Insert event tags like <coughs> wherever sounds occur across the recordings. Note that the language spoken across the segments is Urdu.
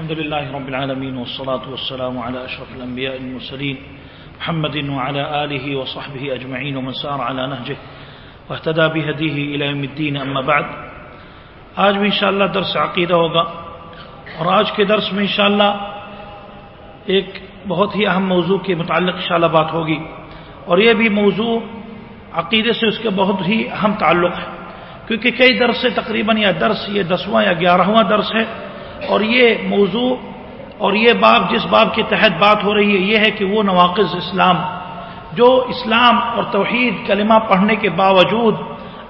الحمد لله رب العالمين والصلاة والسلام على أشرف الأنبياء المرسلين محمد وعلى آله وصحبه أجمعين ومن سار على نهجه واهتدى بهديه إلى يوم الدين. أما بعد، آج بھی انشاءاللہ درس عقیدہ ہوگا اور آج کے درس میں انشاءاللہ ایک بہت ہی اہم موضوع کے متعلق انشاءاللہ بات ہوگی اور یہ بھی موضوع عقیدے سے اس کے بہت ہی اہم تعلق ہے، کیونکہ کئی درس سے تقریباً یا درس یہ دسواں یا گیارہواں درس ہے اور یہ موضوع اور یہ باب جس باب کے تحت بات ہو رہی ہے، یہ ہے کہ وہ نواقص اسلام، جو اسلام اور توحید کلمہ پڑھنے کے باوجود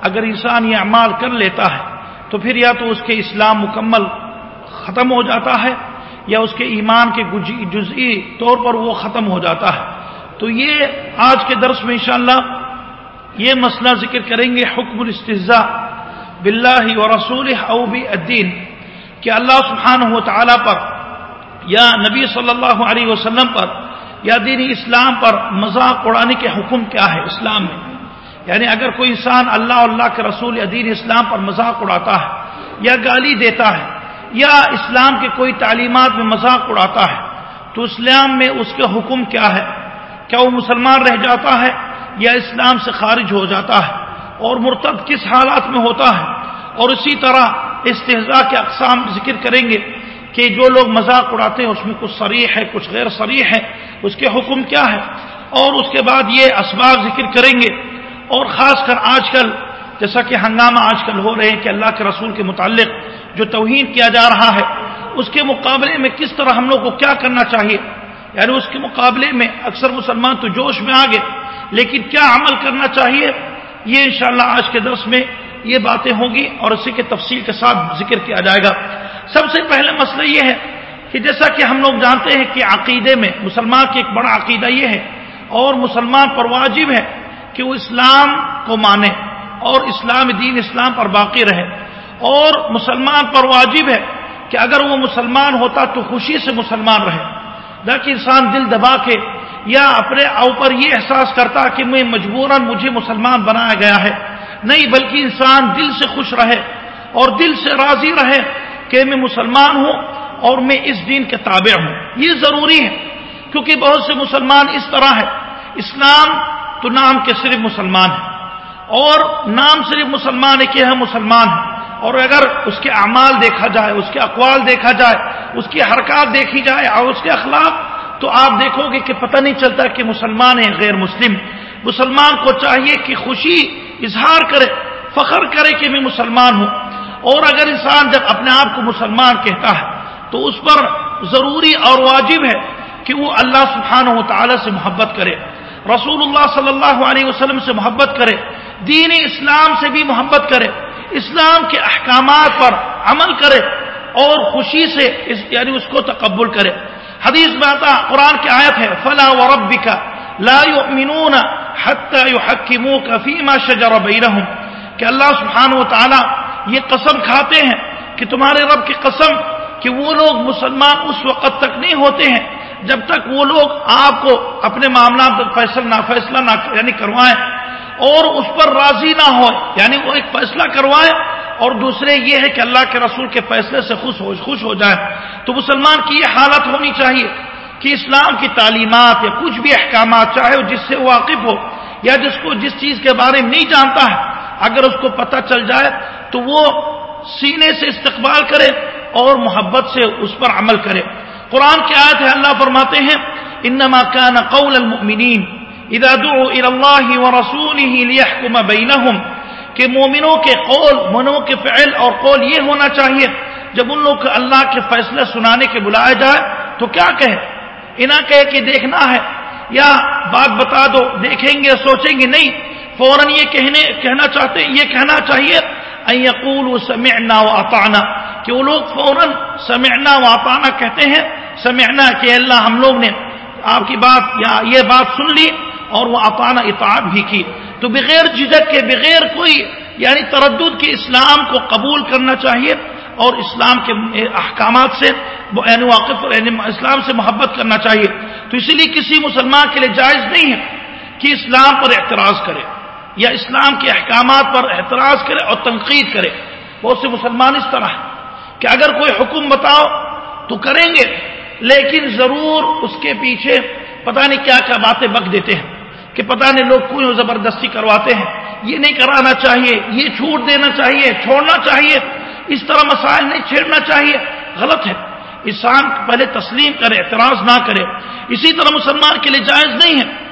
اگر انسان یہ اعمال کر لیتا ہے، تو پھر یا تو اس کے اسلام مکمل ختم ہو جاتا ہے، یا اس کے ایمان کے جزئی طور پر وہ ختم ہو جاتا ہے۔ تو یہ آج کے درس میں انشاءاللہ یہ مسئلہ ذکر کریں گے، حکم الاستضاء باللہ و رسول او بھی الدین کہ اللہ سبحانہ و تعالیٰ پر یا نبی صلی اللہ علیہ وسلم پر یا دینی اسلام پر مذاق اڑانے کے حکم کیا ہے اسلام میں؟ یعنی اگر کوئی انسان اللہ اللہ کے رسول یا دین اسلام پر مذاق اڑاتا ہے یا گالی دیتا ہے یا اسلام کے کوئی تعلیمات میں مذاق اڑاتا ہے، تو اسلام میں اس کے حکم کیا ہے؟ کیا وہ مسلمان رہ جاتا ہے یا اسلام سے خارج ہو جاتا ہے؟ اور مرتب کس حالات میں ہوتا ہے؟ اور اسی طرح استحضاء کے اقسام ذکر کریں گے کہ جو لوگ مذاق اڑاتے ہیں، اس میں کچھ صریح ہے، کچھ غیر صریح ہے، اس کے حکم کیا ہے؟ اور اس کے بعد یہ اسباب ذکر کریں گے۔ اور خاص کر آج کل، جیسا کہ ہنگامہ آج کل ہو رہے ہیں کہ اللہ کے رسول کے متعلق جو توہین کیا جا رہا ہے، اس کے مقابلے میں کس طرح ہم لوگ کو کیا کرنا چاہیے؟ یعنی اس کے مقابلے میں اکثر مسلمان تو جوش میں آ گئے لیکن کیا عمل کرنا چاہیے؟ یہ انشاءاللہ آج کے درس میں یہ باتیں ہوں گی اور اسی کے تفصیل کے ساتھ ذکر کیا جائے گا۔ سب سے پہلے مسئلہ یہ ہے کہ جیسا کہ ہم لوگ جانتے ہیں کہ عقیدے میں مسلمان کی ایک بڑا عقیدہ یہ ہے اور مسلمان پر واجب ہے کہ وہ اسلام کو مانے اور اسلام دین اسلام پر باقی رہے۔ اور مسلمان پر واجب ہے کہ اگر وہ مسلمان ہوتا تو خوشی سے مسلمان رہے۔ نہ کہ انسان دل دبا کے یا اپنے اوپر یہ احساس کرتا کہ میں مجبوراً مجھے مسلمان بنایا گیا ہے۔ نہیں بلکہ انسان دل سے خوش رہے اور دل سے راضی رہے کہ میں مسلمان ہوں اور میں اس دین کے تابع ہوں۔ یہ ضروری ہے، کیونکہ بہت سے مسلمان اس طرح ہے اسلام تو نام کے صرف مسلمان ہے اور نام صرف مسلمان ہے کہ ہم مسلمان ہیں۔ اور اگر اس کے اعمال دیکھا جائے، اس کے اقوال دیکھا جائے، اس کی حرکات دیکھی جائے اور اس کے اخلاق، تو آپ دیکھو گے کہ پتہ نہیں چلتا کہ مسلمان ہے غیر مسلم۔ مسلمان کو چاہیے کہ خوشی اظہار کرے، فخر کرے کہ میں مسلمان ہوں۔ اور اگر انسان جب اپنے آپ کو مسلمان کہتا ہے، تو اس پر ضروری اور واجب ہے کہ وہ اللہ سبحانہ و تعالی سے محبت کرے رسول اللہ صلی اللہ علیہ وسلم سے محبت کرے، دین اسلام سے بھی محبت کرے، اسلام کے احکامات پر عمل کرے اور خوشی سے اس یعنی اس کو تقبل کرے۔ حدیث میں آتا قرآن کی آیت ہے، فلا و ربی کا لا يؤمنون حتى يحكموك فيما شجر بينهم. کہ اللہ سبحانہ و تعالی یہ قسم کھاتے ہیں کہ تمہارے رب کی قسم کہ وہ لوگ مسلمان اس وقت تک نہیں ہوتے ہیں جب تک وہ لوگ آپ کو اپنے معاملات پر فیصلہ نہ فیصلہ نہ یعنی کروائیں اور اس پر راضی نہ ہو یعنی وہ ایک فیصلہ کروائے اور دوسرے یہ ہے کہ اللہ کے رسول کے فیصلے سے خوش ہو خوش ہو جائے تو مسلمان کی یہ حالت ہونی چاہیے۔ کہ اسلام کی تعلیمات یا کچھ بھی احکامات چاہے جس سے واقف ہو یا جس کو جس چیز کے بارے میں نہیں جانتا ہے، اگر اس کو پتہ چل جائے تو وہ سینے سے استقبال کرے اور محبت سے اس پر عمل کرے۔ قرآن کی آیت ہے، اللہ فرماتے ہیں، انما كان قول المؤمنین اذا دعوا الى الله ورسوله ليحكم بينهم کہ مومنوں کے قول، منوں کے فعل اور قول یہ ہونا چاہیے، جب ان لوگ کو اللہ کے فیصلے سنانے کے بلایا جائے تو کیا کہے؟ انہیں کہے کہ دیکھنا ہے یا بات بتا دو، دیکھیں گے، سوچیں گے، نہیں، فوراً یہ کہنے، کہنا چاہتے، یہ کہنا چاہیے یقول سمعنا و کہ وہ لوگ فوراً سمعنا و کہتے ہیں، سمعنا کہ اللہ ہم لوگ نے آپ کی بات یا یہ بات سن لی، اور وہ اطانا اطاعت بھی کی۔ تو بغیر جھجک کے، بغیر کوئی یعنی تردد کے اسلام کو قبول کرنا چاہیے۔ اور اسلام کے احکامات سے یعنی واقف یعنی اسلام سے محبت کرنا چاہیے۔ تو اسی لیے کسی مسلمان کے لیے جائز نہیں ہے کہ اسلام پر اعتراض کرے یا اسلام کے احکامات پر اعتراض کرے اور تنقید کرے۔ بہت سے مسلمان اس طرح ہے کہ اگر کوئی حکم بتاؤ تو کریں گے، لیکن ضرور اس کے پیچھے پتہ نہیں کیا کیا باتیں بک دیتے ہیں کہ پتہ نہیں لوگ کیوں زبردستی کرواتے ہیں۔ یہ نہیں کرانا چاہیے، یہ چھوٹ دینا چاہیے، چھوڑنا چاہیے۔ اس طرح مسائل نہیں چھیڑنا چاہیے۔ غلط ہے۔ انسان پہلے تسلیم کرے، اعتراض نہ کرے۔ اسی طرح مسلمان کے لیے جائز نہیں ہے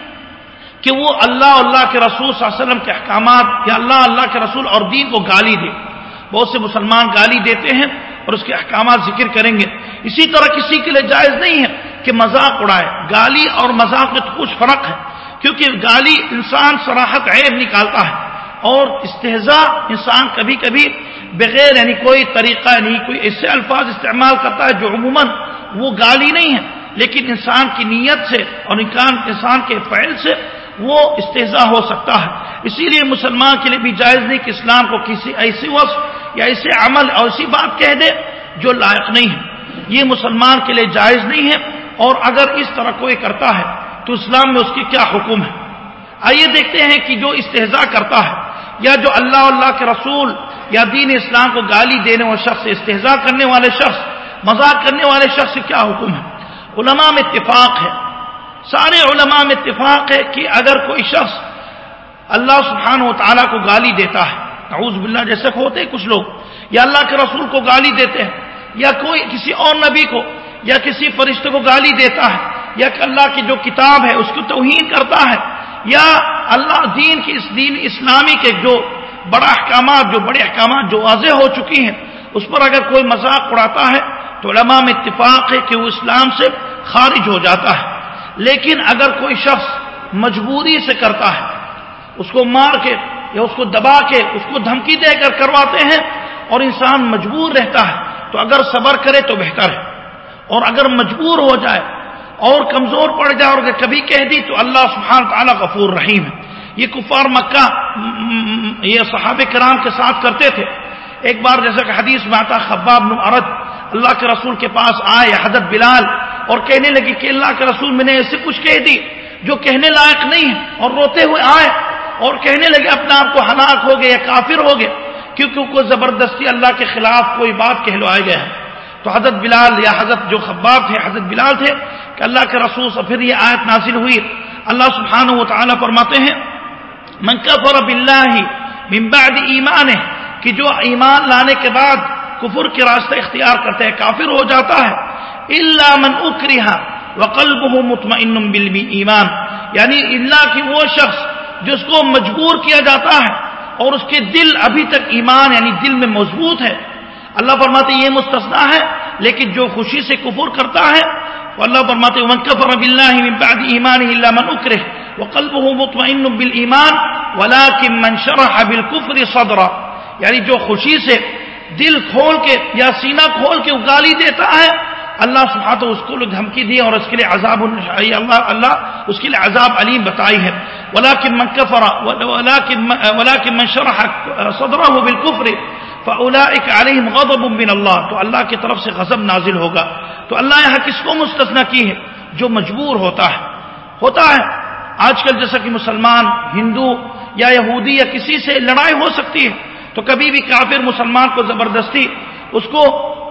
کہ وہ اللہ اللہ کے رسول صلی اللہ علیہ وسلم کے احکامات یا اللہ اللہ کے رسول اور دین کو گالی دے۔ بہت سے مسلمان گالی دیتے ہیں اور اس کے احکامات ذکر کریں گے۔ اسی طرح کسی کے لیے جائز نہیں ہے کہ مذاق اڑائے۔ گالی اور مذاق میں تو کچھ فرق ہے، کیونکہ گالی انسان سراحت عیب نکالتا ہے اور استحضاء انسان کبھی کبھی بغیر یعنی کوئی طریقہ نہیں، کوئی ایسے الفاظ استعمال کرتا ہے جو عموماً وہ گالی نہیں ہے۔ لیکن انسان کی نیت سے اور انسان کے فعل سے وہ استحضاء ہو سکتا ہے۔ اسی لیے مسلمان کے لیے بھی جائز نہیں کہ اسلام کو کسی ایسی وصف یا ایسے عمل اور ایسی بات کہہ دے جو لائق نہیں ہے۔ یہ مسلمان کے لیے جائز نہیں ہے۔ اور اگر اس طرح کوئی کرتا ہے تو اسلام میں اس کی کیا حکم ہے؟ آئیے دیکھتے ہیں کہ جو استحضاء کرتا ہے یا جو اللہ اللہ کے رسول یا دین اسلام کو گالی دینے والے شخص استحضاء کرنے والے شخص، مذاق کرنے والے شخص سے کیا حکم ہے؟ علماء میں اتفاق ہے۔ سارے علماء میں اتفاق ہے کہ اگر کوئی شخص اللہ سبحانہ و تعالیٰ کو گالی دیتا ہے، نعوذ باللہ جیسے ہوتے کچھ لوگ، یا اللہ کے رسول کو گالی دیتے ہیں، یا کوئی کسی اور نبی کو، یا کسی فرشتے کو گالی دیتا ہے، یا کہ اللہ کی جو کتاب ہے، اس کو توہین کرتا ہے، یا اللہ دین کی اس دین اسلامی کے جو بڑا احکامات جو بڑے احکامات جو واضح ہو چکی ہیں، اس پر اگر کوئی مذاق اڑاتا ہے تو علماء میں اتفاق ہے کہ وہ اسلام سے خارج ہو جاتا ہے۔ لیکن اگر کوئی شخص مجبوری سے کرتا ہے، اس کو مار کے یا اس کو دبا کے، اس کو دھمکی دے کر کرواتے ہیں اور انسان مجبور رہتا ہے، تو اگر صبر کرے تو بہتر ہے۔ اور اگر مجبور ہو جائے اور کمزور پڑ جائے اور کبھی کہہ دی تو اللہ سبحانہ تعالیٰ غفور رحیم ہے۔ یہ کفار مکہ یہ صحابہ کرام کے ساتھ کرتے تھے۔ ایک بار جیسا کہ حدیث میں آتا خباب عرد اللہ کے رسول کے پاس آئے، حضرت بلال، اور کہنے لگی کہ اللہ کے رسول میں نے ایسے کچھ کہہ دی جو کہنے لائق نہیں ہے اور روتے ہوئے آئے اور کہنے لگے اپنے آپ کو ہلاک ہو گئے یا کافر ہو گئے، کیونکہ کوئی زبردستی اللہ کے خلاف کوئی بات کہلو آئے گئے ہیں تو حضرت بلال یا حضرت جو خباب تھے، حضرت بلال تھے کہ اللہ کے رسول سے پھر یہ آیت نازل ہوئی۔ اللہ سبحانہ و تعالیٰ فرماتے ہیں من کفر باللہ من بعد ایمان ہے کہ جو ایمان لانے کے بعد کفر کے راستے اختیار کرتے ہیں، کافر ہو جاتا ہے۔ اللہ من اکرہ وقلبه مطمئن بالایمان یعنی اللہ کی وہ شخص جس کو مجبور کیا جاتا ہے اور اس کے دل ابھی تک ایمان یعنی دل میں مضبوط ہے۔ اللہ فرماتے یہ مستثنا ہے، لیکن جو خوشی سے کفر کرتا ہے، وہ اللہ فرماتے من کفر باللہ من بعد ایمان الا من اکرہ وقلبه مطمئن بالایمان ولكن من شرح بالکفر صدرا۔ یعنی جو خوشی سے دل کھول کے یا سینہ کھول کے گالی دیتا ہے، اللہ سبحانہ اس کو دھمکی دی اور اس کے لیے عذاب اللہ اللہ اس کے لیے عذاب علیم بتائی ہے۔ ولكن من كفر، ولكن ولكن من شرح صدره بالكفر فاولئك عليهم غضب من الله۔ تو اللہ کی طرف سے غضب نازل ہوگا۔ تو اللہ یہاں کس کو مستثنا کی ہے؟ جو مجبور ہوتا ہے۔ ہوتا ہے۔ آج کل جیسا کہ مسلمان، ہندو یا یہودی یا کسی سے لڑائی ہو سکتی ہے، تو کبھی بھی کافر مسلمان کو زبردستی اس کو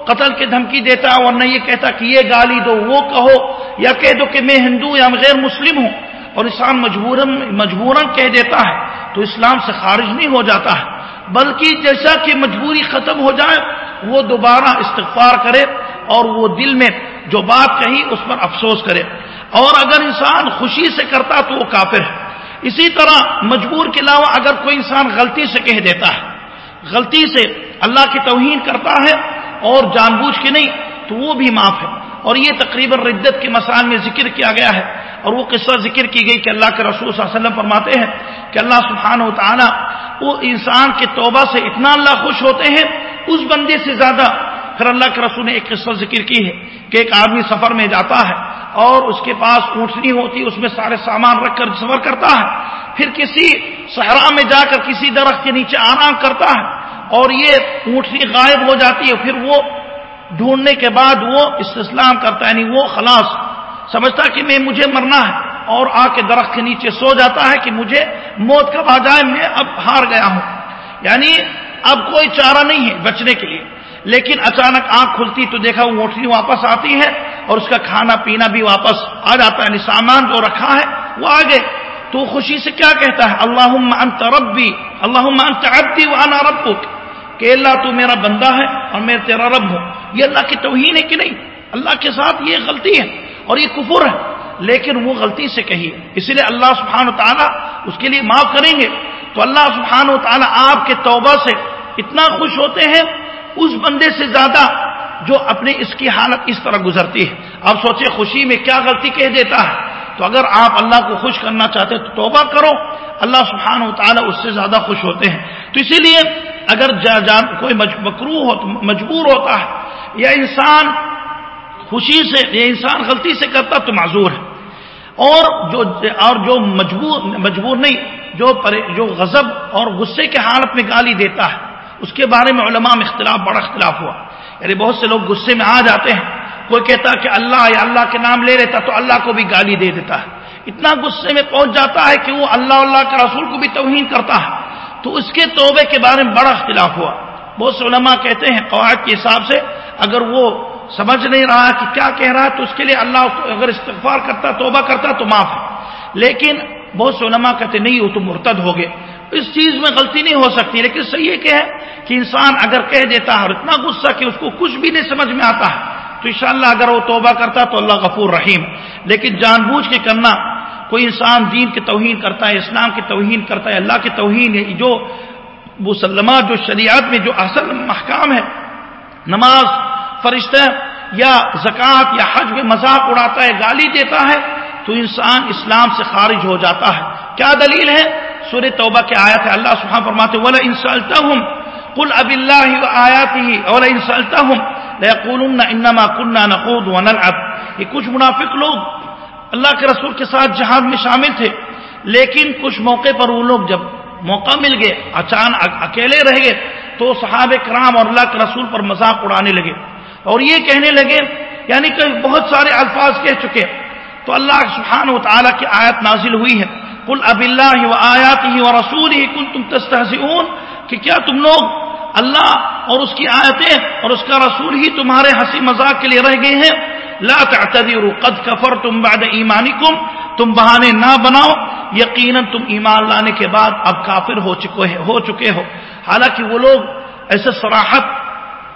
قتل کی دھمکی دیتا اور نہ یہ کہتا کہ یہ گالی دو، وہ کہو یا کہہ دو کہ میں ہندو یا غیر مسلم ہوں اور انسان مجبوراً مجبوراً کہہ دیتا ہے، تو اسلام سے خارج نہیں ہو جاتا ہے۔ بلکہ جیسا کہ مجبوری ختم ہو جائے، وہ دوبارہ استغفار کرے اور وہ دل میں جو بات کہی اس پر افسوس کرے۔ اور اگر انسان خوشی سے کرتا تو وہ کافر ہے۔ اسی طرح مجبور کے علاوہ اگر کوئی انسان غلطی سے کہہ دیتا ہے، غلطی سے اللہ کی توہین کرتا ہے اور جان بوجھ کے نہیں، تو وہ بھی معاف ہے۔ اور یہ تقریباً ردت کے مسائل میں ذکر کیا گیا ہے۔ اور وہ قصہ ذکر کی گئی کہ اللہ کے رسول صلی اللہ علیہ وسلم فرماتے ہیں کہ اللہ سبحانہ و تعالیٰ وہ انسان کے توبہ سے اتنا اللہ خوش ہوتے ہیں، اس بندے سے زیادہ پھر اللہ کے رسول نے ایک قصہ ذکر کی ہے کہ ایک آدمی سفر میں جاتا ہے اور اس کے پاس اونٹنی ہوتی، اس میں سارے سامان رکھ کر سفر کرتا ہے۔ پھر کسی صحرا میں جا کر کسی درخت کے نیچے آرام کرتا ہے اور یہ اونٹنی غائب ہو جاتی ہے۔ پھر وہ ڈھونڈنے کے بعد وہ استسلام کرتا ہے یعنی وہ خلاص سمجھتا کہ میں، مجھے مرنا ہے اور آ کے درخت کے نیچے سو جاتا ہے کہ مجھے موت کب آ جائے میں اب ہار گیا ہوں۔ یعنی اب کوئی چارہ نہیں ہے بچنے کے لیے۔ لیکن اچانک آنکھ کھلتی تو دیکھا وہ موٹری واپس آتی ہے اور اس کا کھانا پینا بھی واپس آ جاتا ہے یعنی سامان جو رکھا ہے، وہ آگے تو خوشی سے کیا کہتا ہے؟ اللہ انت ربی اللہ انت عبدی وانا ربک۔ کہ اللہ تو میرا بندہ ہے اور میں تیرا رب ہوں۔ یہ اللہ کی توہین ہے کہ نہیں؟ اللہ کے ساتھ یہ غلطی ہے اور یہ کفر ہے۔ لیکن وہ غلطی سے کہی اسی لیے اللہ سبحانہ و تعالیٰ اس کے لیے معاف کریں گے۔ تو اللہ سبحانہ و تعالیٰ آپ کے توبہ سے اتنا خوش ہوتے ہیں اس بندے سے زیادہ جو اپنے اس کی حالت اس طرح گزرتی ہے۔ آپ سوچے خوشی میں کیا غلطی کہہ دیتا ہے۔ تو اگر آپ اللہ کو خوش کرنا چاہتے تو توبہ کرو۔ اللہ سبحانہ و تعالیٰ اس سے زیادہ خوش ہوتے ہیں۔ تو اسی لیے اگر جا جان کوئی مکرو ہو مجبور ہوتا ہے یا انسان خوشی سے یا انسان غلطی سے کرتا تو معذور ہے۔ اور جو اور جو مجبور مجبور نہیں، جو جو غضب اور غصے کے حالت میں گالی دیتا ہے۔ اس کے بارے میں علماء میں اختلاف، بڑا اختلاف ہوا۔ یعنی بہت سے لوگ غصے میں آ جاتے ہیں۔ کوئی کہتا کہ اللہ یا اللہ کے نام لے لیتا تو اللہ کو بھی گالی دے دیتا ہے۔ اتنا غصے میں پہنچ جاتا ہے کہ وہ اللہ اللہ کے رسول کو بھی توہین کرتا ہے۔ تو اس کے توبے کے بارے میں بڑا اختلاف ہوا۔ بہت سے علماء کہتے ہیں قواعد کے حساب سے اگر وہ سمجھ نہیں رہا کہ کیا کہہ رہا ہے تو اس کے لیے اللہ اگر استغفار کرتا، توبہ کرتا تو معاف ہے۔ لیکن بہت سے علماء کہتے نہیں، وہ تو مرتد ہو گئے۔ اس چیز میں غلطی نہیں ہو سکتی، لیکن صحیح یہ کہ ہے کہ انسان اگر کہہ دیتا ہے اور اتنا غصہ کہ اس کو کچھ بھی نہیں سمجھ میں آتا ہے، تو انشاءاللہ اگر وہ توبہ کرتا تو اللہ غفور رحیم۔ لیکن جان بوجھ کے کرنا، کوئی انسان دین کی توہین کرتا ہے، اسلام کی توہین کرتا ہے، اللہ کی توہین ہے، جو مسلمہ، جو شریعت میں جو اصل محکام ہے، نماز، فرشتہ یا زکوٰۃ یا حج میں مذاق اڑاتا ہے، گالی دیتا ہے، تو انسان اسلام سے خارج ہو جاتا ہے۔ کیا دلیل ہے؟ سور توبہ کے آیت ہے، اللہ سبحانہ فرماتے ولا انسلتا ہوں کل اب اللہ آیات ہی اولا انسلتا ہوں انما کننا نقود ونلعب۔ یہ کچھ منافق لوگ اللہ کے رسول کے ساتھ جہاد میں شامل تھے، لیکن کچھ موقع پر وہ لوگ جب موقع مل گئے اچانک اکیلے رہ گئے، تو صحاب کرام اور اللہ کے رسول پر مذاق اڑانے لگے۔ اور یہ کہنے لگے یعنی کہ بہت سارے الفاظ کہہ چکے۔ تو اللہ سبحانہ و تعالیٰ کی آیت نازل ہوئی ہے۔ کل اب اللہ و آیات ہی و رسول ہی کل تم تستحزئون کہ کیا تم لوگ اللہ اور اس کی آیتیں اور اس کا رسول ہی تمہارے ہنسی مذاق کے لیے رہ گئے ہیں؟ لا تعتذروا، قد کفرتم بعد ایمانکم۔ تم بہانے نہ بناؤ۔ یقیناً تم ایمان لانے کے بعد اب کافر ہو چکے ہو چکے ہو۔ حالانکہ وہ لوگ ایسے سراحت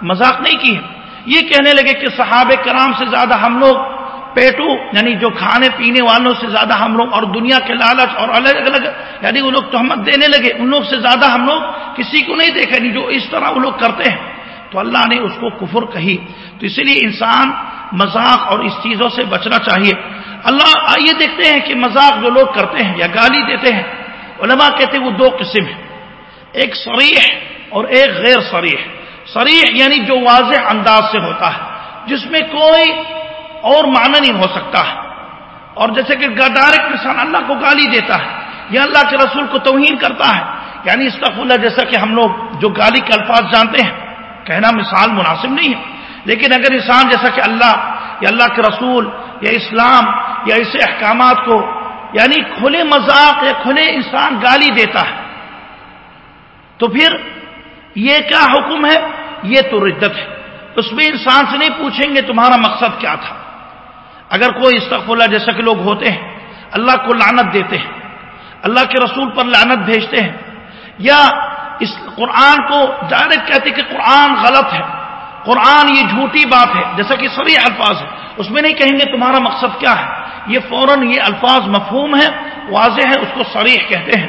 مذاق نہیں کی ہے یہ کہنے لگے کہ صحابہ کرام سے زیادہ ہم لوگ پیٹو یعنی جو کھانے پینے والوں سے زیادہ ہم لوگ اور دنیا کے لالچ اور الگ الگ یعنی وہ لوگ تہمت دینے لگے، ان لوگ سے زیادہ ہم لوگ کسی کو نہیں دیکھے نہیں جو اس طرح وہ لوگ کرتے ہیں۔ تو اللہ نے اس کو کفر کہی۔ تو اسی لیے انسان مذاق اور اس چیزوں سے بچنا چاہیے۔ اللہ، آئیے دیکھتے ہیں کہ مذاق جو لوگ کرتے ہیں یا گالی دیتے ہیں، علماء کہتے ہیں وہ دو قسم ہیں۔ ایک سریح اور ایک غیر سریح سریح یعنی جو واضح انداز سے ہوتا ہے، جس میں کوئی اور معنی نہیں ہو سکتا۔ ہے اور جیسے کہ ڈائریکٹ انسان اللہ کو گالی دیتا ہے، یا اللہ کے رسول کو توہین کرتا ہے۔ یعنی اللہ جیسا کہ ہم لوگ جو گالی کے الفاظ جانتے ہیں، کہنا مثال مناسب نہیں ہے۔ لیکن اگر انسان جیسا کہ اللہ، یا اللہ کے رسول، یا اسلام، یا ایسے احکامات کو یعنی کھلے مذاق یا کھلے انسان گالی دیتا ہے، تو پھر یہ کیا حکم ہے؟ یہ تو ردت ہے۔ اس میں انسان سے نہیں پوچھیں گے تمہارا مقصد کیا تھا۔ اگر کوئی اللہ جیسا کہ لوگ ہوتے ہیں، اللہ کو لعنت دیتے ہیں، اللہ کے رسول پر لعنت بھیجتے ہیں، یا اس قرآن کو ڈائریکٹ کہتے کہ قرآن غلط ہے، قرآن یہ جھوٹی بات ہے، جیسا کہ سبھی الفاظ ہے۔ اس میں نہیں کہیں گے تمہارا مقصد کیا ہے، یہ فوراً یہ الفاظ مفہوم ہے واضح ہے اس کو سریح کہتے ہیں۔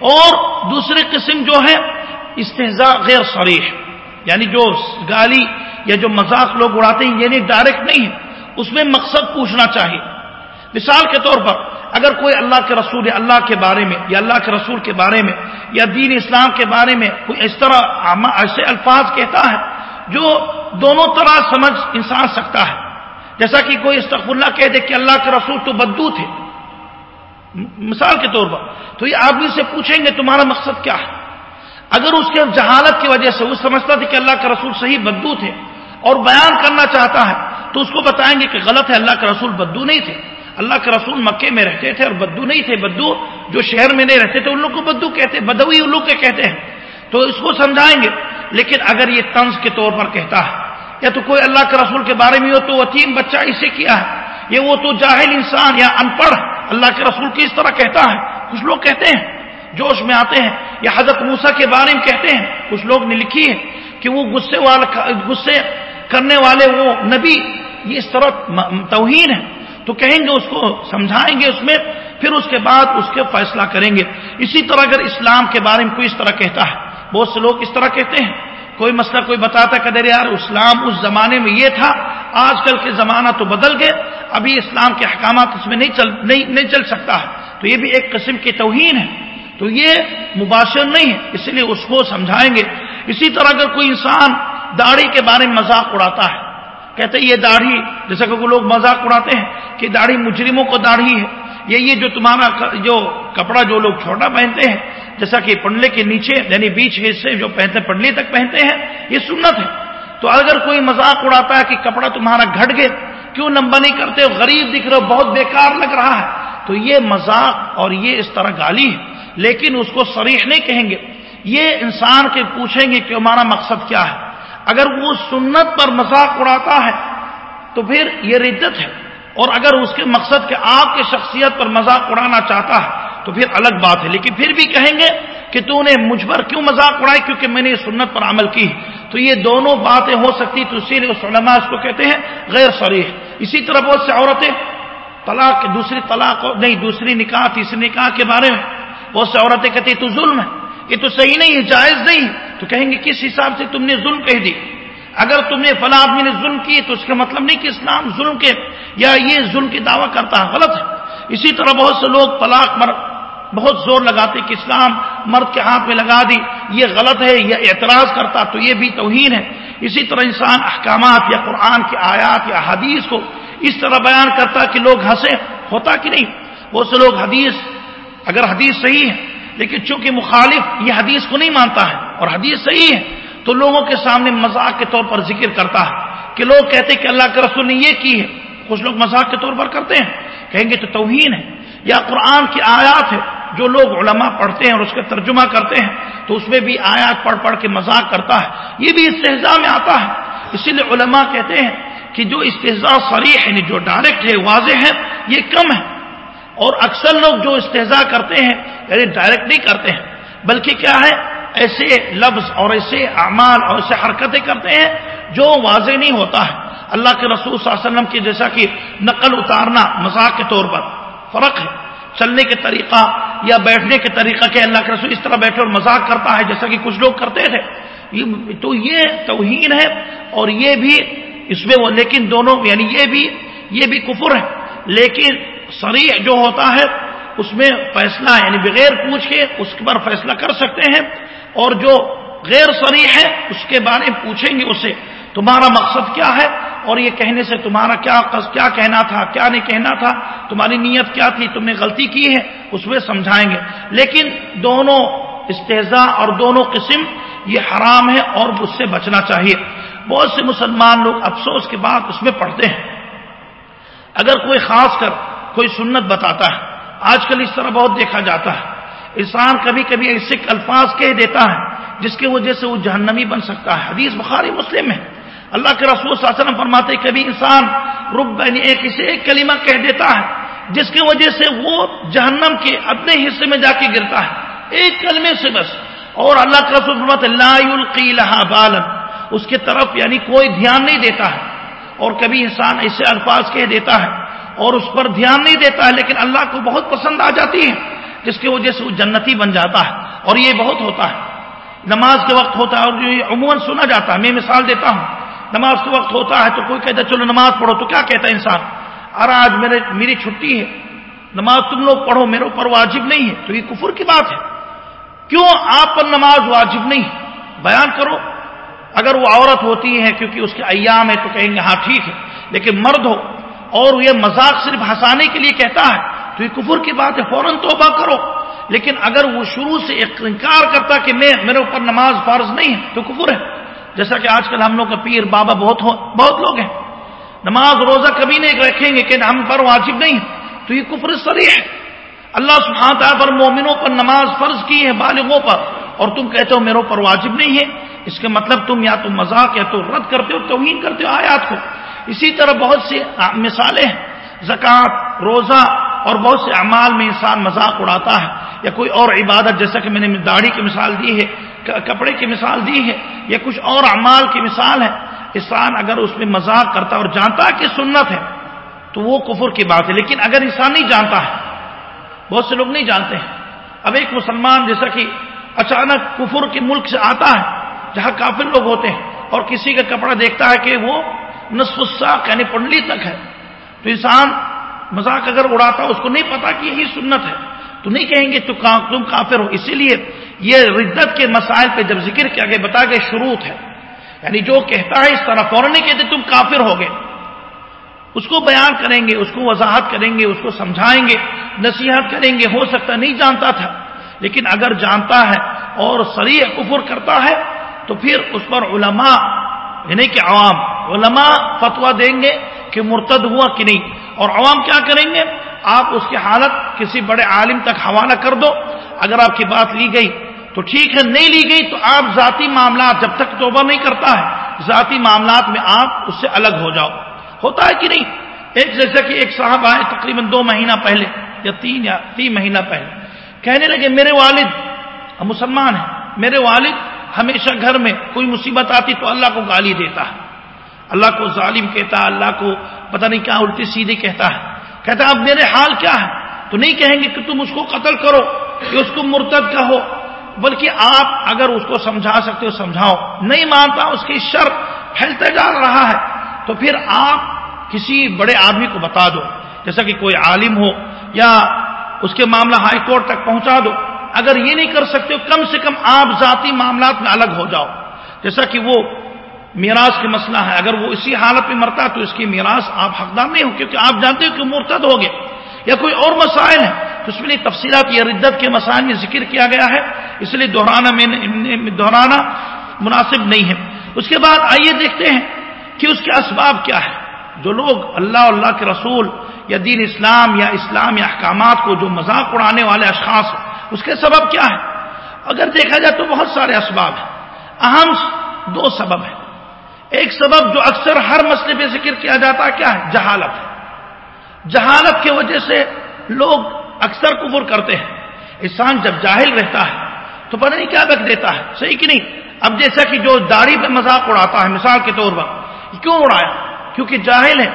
اور دوسری قسم جو ہے، استحضاء غیر سریح یعنی جو گالی یا جو مذاق لوگ اڑاتے ہیں یعنی ڈائریکٹ نہیں ہے۔ اس میں مقصد پوچھنا چاہیے۔ مثال کے طور پر اگر کوئی اللہ کے رسول، اللہ کے بارے میں یا اللہ کے رسول کے بارے میں یا دین اسلام کے بارے میں کوئی اس طرح ایسے الفاظ کہتا ہے جو دونوں طرح سمجھ انسان سکتا ہے۔ جیسا کہ کوئی استغفر اللہ کہہ دے کہ اللہ کے رسول تو بدو تھے۔ مثال کے طور پر تو یہ آدمی سے پوچھیں گے تمہارا مقصد کیا ہے۔ اگر اس کے جہالت کی وجہ سے وہ سمجھتا تھا کہ اللہ کے رسول صحیح بدو تھے اور بیان کرنا چاہتا ہے تو اس کو بتائیں گے کہ غلط ہے، اللہ کے رسول بدو نہیں تھے۔ اللہ کے رسول مکے میں رہتے تھے اور بدو نہیں تھے۔ بدو جو شہر میں نہیں رہتے تھے، ان لوگ کو بدو کہتے، بدوی ان لوگ کے کہتے ہیں۔ تو اس کو سمجھائیں گے۔ لیکن اگر یہ طنز کے طور پر کہتا ہے، یا تو کوئی اللہ کے رسول کے بارے میں ہو، تو وطیم بچہ اسے کیا ہے؟ یہ وہ تو جاہل انسان یا ان پڑھ، اللہ کے رسول کی اس طرح کہتا ہے؟ کچھ لوگ کہتے ہیں، جوش میں آتے ہیں۔ یا حضرت موسا کے بارے میں کہتے ہیں۔ کچھ لوگ نے لکھی ہے کہ وہ غصے والا غصے کرنے والے وہ نبی یہ اس طرح توہین ہے۔ تو کہیں گے اس کو سمجھائیں گے اس میں پھر اس کے بعد اس کے فیصلہ کریں گے۔ اسی طرح اگر اسلام کے بارے میں کوئی اس طرح کہتا ہے بہت سے لوگ اس طرح کہتے ہیں۔ کوئی مسئلہ کوئی بتاتا کہ یار اسلام اس زمانے میں یہ تھا آج کل کے زمانہ تو بدل گئے ابھی اسلام کے احکامات اس میں نہیں چل نہیں, نہیں چل سکتا ہے۔ تو یہ بھی ایک قسم کی توہین ہے۔ تو یہ مباشر نہیں ہے اس لیے اس کو سمجھائیں گے۔ اسی طرح اگر کوئی انسان داڑھی کے بارے میں مذاق اڑاتا ہے کہتے ہیں، یہ داڑھی، جیسا کہ وہ لوگ مذاق اڑاتے ہیں کہ داڑھی مجرموں کو داڑھی ہے۔ یہ یہ جو تمہارا جو کپڑا جو لوگ چھوٹا پہنتے ہیں، جیسا کہ پنڈلے کے نیچے یعنی بیچ حصے جو پہنتے پنڈلی تک پہنتے ہیں، یہ سنت ہے۔ تو اگر کوئی مذاق اڑاتا ہے کہ کپڑا تمہارا گھٹ گئے کیوں لمبا نہیں کرتے ہو؟ غریب دکھ رہے ہو، بہت بیکار لگ رہا ہے۔ تو یہ مذاق اور یہ اس طرح گالی ہے۔ لیکن اس کو سریح نہیں کہیں گے۔ یہ انسان کے پوچھیں گے کہ ہمارا مقصد کیا ہے؟ اگر وہ سنت پر مذاق اڑاتا ہے تو پھر یہ ردت ہے۔ اور اگر اس کے مقصد کے آپ کی شخصیت پر مذاق اڑانا چاہتا ہے تو پھر الگ بات ہے۔ لیکن پھر بھی کہیں گے کہ تو نے مجھ پر کیوں مذاق اڑائی؟ کیونکہ میں نے سنت پر عمل کی۔ تو یہ دونوں باتیں ہو سکتی تو اسی لیے اس علماء اس کو کہتے ہیں غیر شریح اسی طرح بہت سے عورتیں طلاق، دوسری طلاق نہیں، دوسری نکاح، تیسری نکاح کے بارے میں بہت سے عورتیں کہتی تو ظلم ہے، یہ تو صحیح نہیں ہے، جائز نہیں تو کہیں گے، کس حساب سے تم نے ظلم کہہ دی؟ اگر تم نے فلاں آدمی نے ظلم کی تو اس کا مطلب نہیں کہ اسلام ظلم کے یا یہ ظلم کی دعویٰ کرتا ہے، غلط ہے۔ اسی طرح بہت سے لوگ طلاق مر بہت زور لگاتے کہ اسلام مرد کے ہاتھ میں لگا دی، یہ غلط ہے یا اعتراض کرتا تو یہ بھی توہین ہے۔ اسی طرح انسان احکامات یا قرآن کی آیات یا حدیث کو اس طرح بیان کرتا کہ لوگ ہنسے، ہوتا کہ نہیں؟ بہت سے لوگ حدیث، اگر حدیث صحیح ہے، لیکن چونکہ مخالف، یہ حدیث کو نہیں مانتا ہے۔ اور حدیث صحیح ہے، تو لوگوں کے سامنے مذاق کے طور پر ذکر کرتا ہے کہ لوگ کہتے کہ اللہ کے رسول نے یہ کی ہے۔ کچھ لوگ مذاق کے طور پر کرتے ہیں، کہیں گے تو توہین ہے یا قرآن کی آیات ہے جو لوگ علماء پڑھتے ہیں اور اس کا ترجمہ کرتے ہیں، تو اس میں بھی آیات پڑھ پڑھ کے مذاق کرتا ہے۔ یہ بھی استحضاء میں آتا ہے۔ اسی لیے علماء کہتے ہیں کہ جو استحضاء صریح ہے یعنی جو ڈائریکٹ ہے، واضح ہے، یہ کم ہے۔ اور اکثر لوگ جو استحضاء کرتے ہیں یعنی ڈائریکٹ نہیں کرتے ہیں، بلکہ کیا ہے؟ ایسے لفظ اور ایسے اعمال اور ایسے حرکتیں کرتے ہیں جو واضح نہیں ہوتا ہے۔ اللہ کے رسول صلی اللہ علیہ وسلم کی جیسا کہ نقل اتارنا مذاق کے طور پر فرق ہے۔ چلنے کے طریقہ یا بیٹھنے کے طریقہ کہ اللہ کے رسول اس طرح بیٹھے اور مذاق کرتا ہے جیسا کہ کچھ لوگ کرتے تھے۔ تو یہ توہین ہے اور یہ بھی اس میں وہ، لیکن دونوں یعنی یہ بھی یہ بھی کفر ہے۔ لیکن سریح جو ہوتا ہے اس میں فیصلہ یعنی بغیر پوچھ کے اس پر فیصلہ کر سکتے ہیں اور جو غیر سریح ہے، اس کے بارے میں پوچھیں گے اسے۔ تمہارا مقصد کیا ہے؟ اور یہ کہنے سے تمہارا کیا کیا کہنا تھا، کیا نہیں کہنا تھا؟ تمہاری نیت کیا تھی؟ تم نے غلطی کی ہے، اس میں سمجھائیں گے۔ لیکن دونوں استحضاء اور دونوں قسم، یہ حرام ہے اور اس سے بچنا چاہیے۔ بہت سے مسلمان لوگ افسوس کے بعد اس میں پڑھتے ہیں۔ اگر کوئی خاص کر کوئی سنت بتاتا ہے آج کل اس طرح بہت دیکھا جاتا ہے۔ انسان کبھی کبھی ایسے الفاظ کہہ دیتا ہے جس کی وجہ سے وہ جہنمی بن سکتا ہے۔ حدیث بخاری مسلم ہے۔ اللہ کے رسول صلی اللہ علیہ وسلم فرماتے کبھی انسان رب یعنی ایک اسے ایک کلمہ کہہ دیتا ہے جس کی وجہ سے وہ جہنم کے اپنے حصے میں جا کے گرتا ہے۔ ایک کلمے سے بس۔ اور اللہ کے رسول فرماتے لا يلقي اس کی طرف یعنی کوئی دھیان نہیں دیتا ہے۔ اور کبھی انسان ایسے الفاظ کہہ دیتا ہے اور اس پر دھیان نہیں دیتا ہے، لیکن اللہ کو بہت پسند آ جاتی ہے جس کی وجہ سے وہ جنتی بن جاتا ہے، اور یہ بہت ہوتا ہے۔ نماز کے وقت ہوتا ہے، اور جو عموماً سنا جاتا ہے، میں مثال دیتا ہوں۔ نماز کے وقت ہوتا ہے تو کوئی کہتا ہے، چلو نماز پڑھو، تو کیا کہتا ہے انسان؟ ارے آج میرے، میری چھٹی ہے، نماز تم لوگ پڑھو، میرے اوپر واجب نہیں ہے، تو یہ کفر کی بات ہے۔ کیوں آپ پر نماز واجب نہیں؟ بیان کرو۔ اگر وہ عورت ہوتی ہے، کیونکہ اس کے ایام ہے تو کہیں گے ہاں ٹھیک ہے، لیکن مرد ہو اور یہ مذاق صرف ہنسانے کے لیے کہتا ہے، تو یہ کفر کی بات ہے، فوراً توبہ کرو۔ لیکن اگر وہ شروع سے انکار کرتا کہ میں، میرے اوپر نماز فرض نہیں ہے، تو کفر ہے۔ جیسا کہ آج کل ہم لوگ کا پیر بابا بہت ہو، بہت لوگ ہیں۔ نماز روزہ کبھی نہیں رکھیں گے کہ ہم پر واجب نہیں تو یہ کفر سری ہے۔ اللہ سبحانہ تعالیٰ پر مومنوں پر نماز فرض کی ہے، بالغوں پر۔ اور تم کہتے ہو میرے اوپر واجب نہیں ہے۔ اس کے مطلب تم یا تو مذاق یا تو رد کرتے ہو، توہین کرتے ہو آیات کو۔ اسی طرح بہت سی مثالیں ہیں۔ زکوٰۃ روزہ اور بہت سے اعمال میں انسان مذاق اڑاتا ہے۔ یا کوئی اور عبادت، جیسا کہ میں نے داڑھی کی مثال دی ہے کپڑے کی مثال دی ہے، یا کچھ اور اعمال کی مثال ہے۔ انسان اگر اس میں مذاق کرتا اور جانتا کہ سنت ہے، تو وہ کفر کی بات ہے۔ لیکن اگر انسان نہیں جانتا ہے، بہت سے لوگ نہیں جانتے ہیں۔ اب ایک مسلمان، جیسا کہ اچانک کفر کے ملک سے آتا ہے، جہاں کافر لوگ ہوتے ہیں اور کسی کا کپڑا دیکھتا ہے کہ وہ نصف الساق یعنی پنڈلی تک ہے۔ تو انسان مذاق اگر اڑاتا اس کو نہیں پتا کہ یہی سنت ہے۔ تو نہیں کہیں گے تو تم کافر ہو۔ اسی لیے یہ ردت کے مسائل پہ جب ذکر کیا گیا، بتا گئے شروع ہے۔ یعنی جو کہتا ہے اس طرح فوراً نہیں کہتے تم کافر ہو گئے۔ اس کو بیان کریں گے، اس کو وضاحت کریں گے، اس کو سمجھائیں گے، نصیحت کریں گے۔ ہو سکتا نہیں جانتا تھا۔ لیکن اگر جانتا ہے اور سریع کفر کرتا ہے، تو پھر اس پر علماء یعنی کہ عوام علماء فتوا دیں گے کہ مرتد ہوا کہ نہیں اور عوام کیا کریں گے؟ آپ اس کی حالت کسی بڑے عالم تک حوالہ کر دو۔ اگر آپ کی بات لی گئی تو ٹھیک ہے، نہیں لی گئی تو آپ ذاتی معاملات جب تک توبہ نہیں کرتا ہے، ذاتی معاملات میں آپ اس سے الگ ہو جاؤ۔ ہوتا ہے کہ نہیں؟ ایک جیسا کہ ایک صاحب آئے تقریباً دو مہینہ پہلے یا تین یا تین مہینہ پہلے، کہنے لگے، میرے والد مسلمان ہیں، میرے والد ہمیشہ گھر میں کوئی مصیبت آتی تو اللہ کو گالی دیتا ہے۔ اللہ کو ظالم کہتا ہے، اللہ کو پتہ نہیں کیا الٹی سیدھی کہتا ہے۔ کہتا ہے، اب میرے حال کیا ہے؟ تو نہیں کہیں گے کہ تم اس کو قتل کرو، کہ اس کو مرتد کہو۔ بلکہ آپ اگر اس کو سمجھا سکتے ہو، سمجھاؤ۔ نہیں مانتا، اس کی شر پھیلتے جا رہا ہے۔ تو پھر آپ کسی بڑے آدمی کو بتا دو، جیسا کہ کوئی عالم ہو یا اس کے معاملہ ہائی کورٹ تک پہنچا دو۔ اگر یہ نہیں کر سکتے کم سے کم آپ ذاتی معاملات میں الگ ہو جاؤ۔ جیسا کہ وہ میراث کا مسئلہ ہے، اگر وہ اسی حالت میں مرتا تو اس کی میراث آپ حقدار نہیں ہو، کیونکہ آپ جانتے ہو کہ مرتد ہو گئے یا کوئی اور مسائل ہے تو اس میں تفصیلات یا ردت کے مسائل میں ذکر کیا گیا ہے۔ اس لیے دہرانا میں دہرانا مناسب نہیں ہے۔ اس کے بعد آئیے دیکھتے ہیں کہ اس کے اسباب کیا ہے جو لوگ اللہ اللہ کے رسول یا دین اسلام یا اسلام یا احکامات کو جو مذاق اڑانے والے اشخاص ہیں اس کے سبب کیا ہے؟ اگر دیکھا جائے تو بہت سارے اسباب ہیں۔ اہم دو سبب ہیں۔ ایک سبب جو اکثر ہر مسئلے پہ ذکر کیا جاتا ہے، کیا ہے؟ جہالت۔ جہالت کی وجہ سے لوگ اکثر کفر کرتے ہیں۔ انسان جب جاہل رہتا ہے تو پتہ نہیں کیا بک دیتا ہے، صحیح کہ نہیں؟ اب جیسا کہ جو داڑھی پہ مذاق اڑاتا ہے، مثال کے طور پر کیوں اڑایا؟ کیونکہ جاہل ہے۔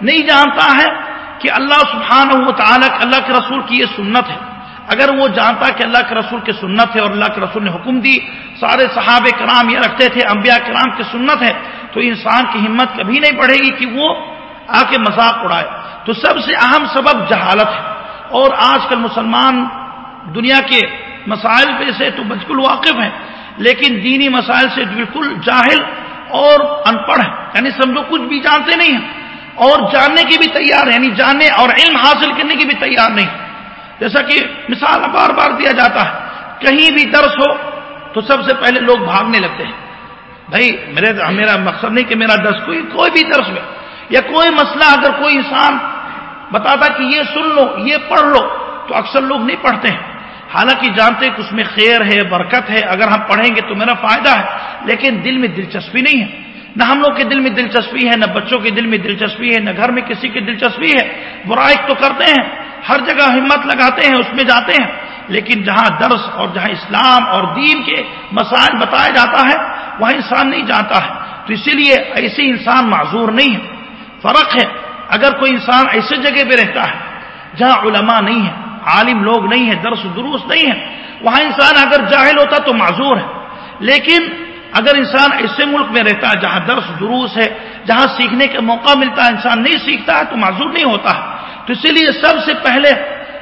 نہیں جانتا ہے کہ اللہ سبحانہ و تعالیٰ، اللہ کے رسول کی یہ سنت ہے۔ اگر وہ جانتا کہ اللہ کے رسول کی سنت ہے اور اللہ کے رسول نے حکم دی، سارے صحاب کرام یہ رکھتے تھے، انبیاء کرام کی سنت ہے، تو انسان کی ہمت کبھی نہیں بڑھے گی کہ وہ آ کے مذاق اڑائے۔ تو سب سے اہم سبب جہالت ہے۔ اور آج کل مسلمان دنیا کے مسائل پہ سے تو بالکل واقف ہیں، لیکن دینی مسائل سے بالکل جاہل اور ان پڑھ ہے یعنی سمجھو، کچھ بھی جانتے نہیں ہیں۔ اور جاننے کی بھی تیار ہے یعنی جاننے اور علم حاصل کرنے کی بھی تیار نہیں۔ جیسا کہ مثال بار بار دیا جاتا ہے، کہیں بھی درس ہو تو سب سے پہلے لوگ بھاگنے لگتے ہیں۔ بھائی، میرے میرا مقصد نہیں کہ میرا درس کوئی کوئی بھی درس میں یا کوئی مسئلہ اگر کوئی انسان بتاتا کہ یہ سن لو، یہ پڑھ لو، تو اکثر لوگ نہیں پڑھتے ہیں۔ حالانکہ جانتے کہ اس میں خیر ہے، برکت ہے، اگر ہم پڑھیں گے تو میرا فائدہ ہے، لیکن دل میں دلچسپی نہیں ہے۔ نہ ہم لوگ کے دل میں دلچسپی ہے، نہ بچوں کے دل میں دلچسپی ہے، نہ گھر میں کسی کی دلچسپی ہے۔ برائی تو کرتے ہیں۔ ہر جگہ ہمت لگاتے ہیں، اس میں جاتے ہیں۔ لیکن جہاں درس اور جہاں اسلام اور دین کے مسائل بتایا جاتا ہے، وہاں انسان نہیں جاتا ہے۔ تو اسی لیے ایسے انسان معذور نہیں ہے۔ فرق ہے، اگر کوئی انسان ایسے جگہ پہ رہتا ہے جہاں علماء نہیں ہے عالم لوگ نہیں ہے درس دروس نہیں ہے وہاں انسان اگر جاہل ہوتا تو معذور ہے۔ لیکن اگر انسان ایسے ملک میں رہتا ہے جہاں درس دروس ہے، جہاں سیکھنے کا موقع ملتا ہے، انسان نہیں سیکھتا ہے تو معذور نہیں ہوتا ہے۔ تو اسی لیے سب سے پہلے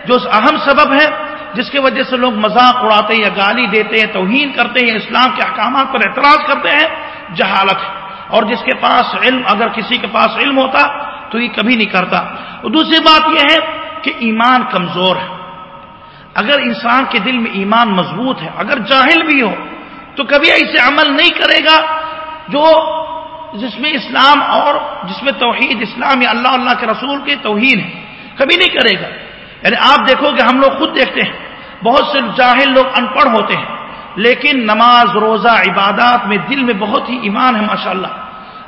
جو اہم سبب ہے، جس کی وجہ سے لوگ مذاق اڑاتے ہیں یا گالی دیتے ہیں، توہین کرتے ہیں، اسلام کے احکامات پر اعتراض کرتے ہیں، جہالت ہے۔ اور جس کے پاس علم، اگر کسی کے پاس علم ہوتا تو یہ کبھی نہیں کرتا۔ اور دوسری بات یہ ہے کہ ایمان کمزور ہے۔ اگر انسان کے دل میں ایمان مضبوط ہے، اگر جاہل بھی ہو، تو کبھی ایسے عمل نہیں کرے گا جو جس میں اسلام اور جس میں توحید، اسلام یا اللہ اللہ کے رسول کے توحید ہے۔ کبھی نہیں کرے گا۔ یعنی آپ دیکھو کہ ہم لوگ خود دیکھتے ہیں، بہت سے جاہل لوگ ان پڑھ ہوتے ہیں، لیکن نماز، روزہ، عبادات میں دل میں بہت ہی ایمان ہے، ماشاءاللہ۔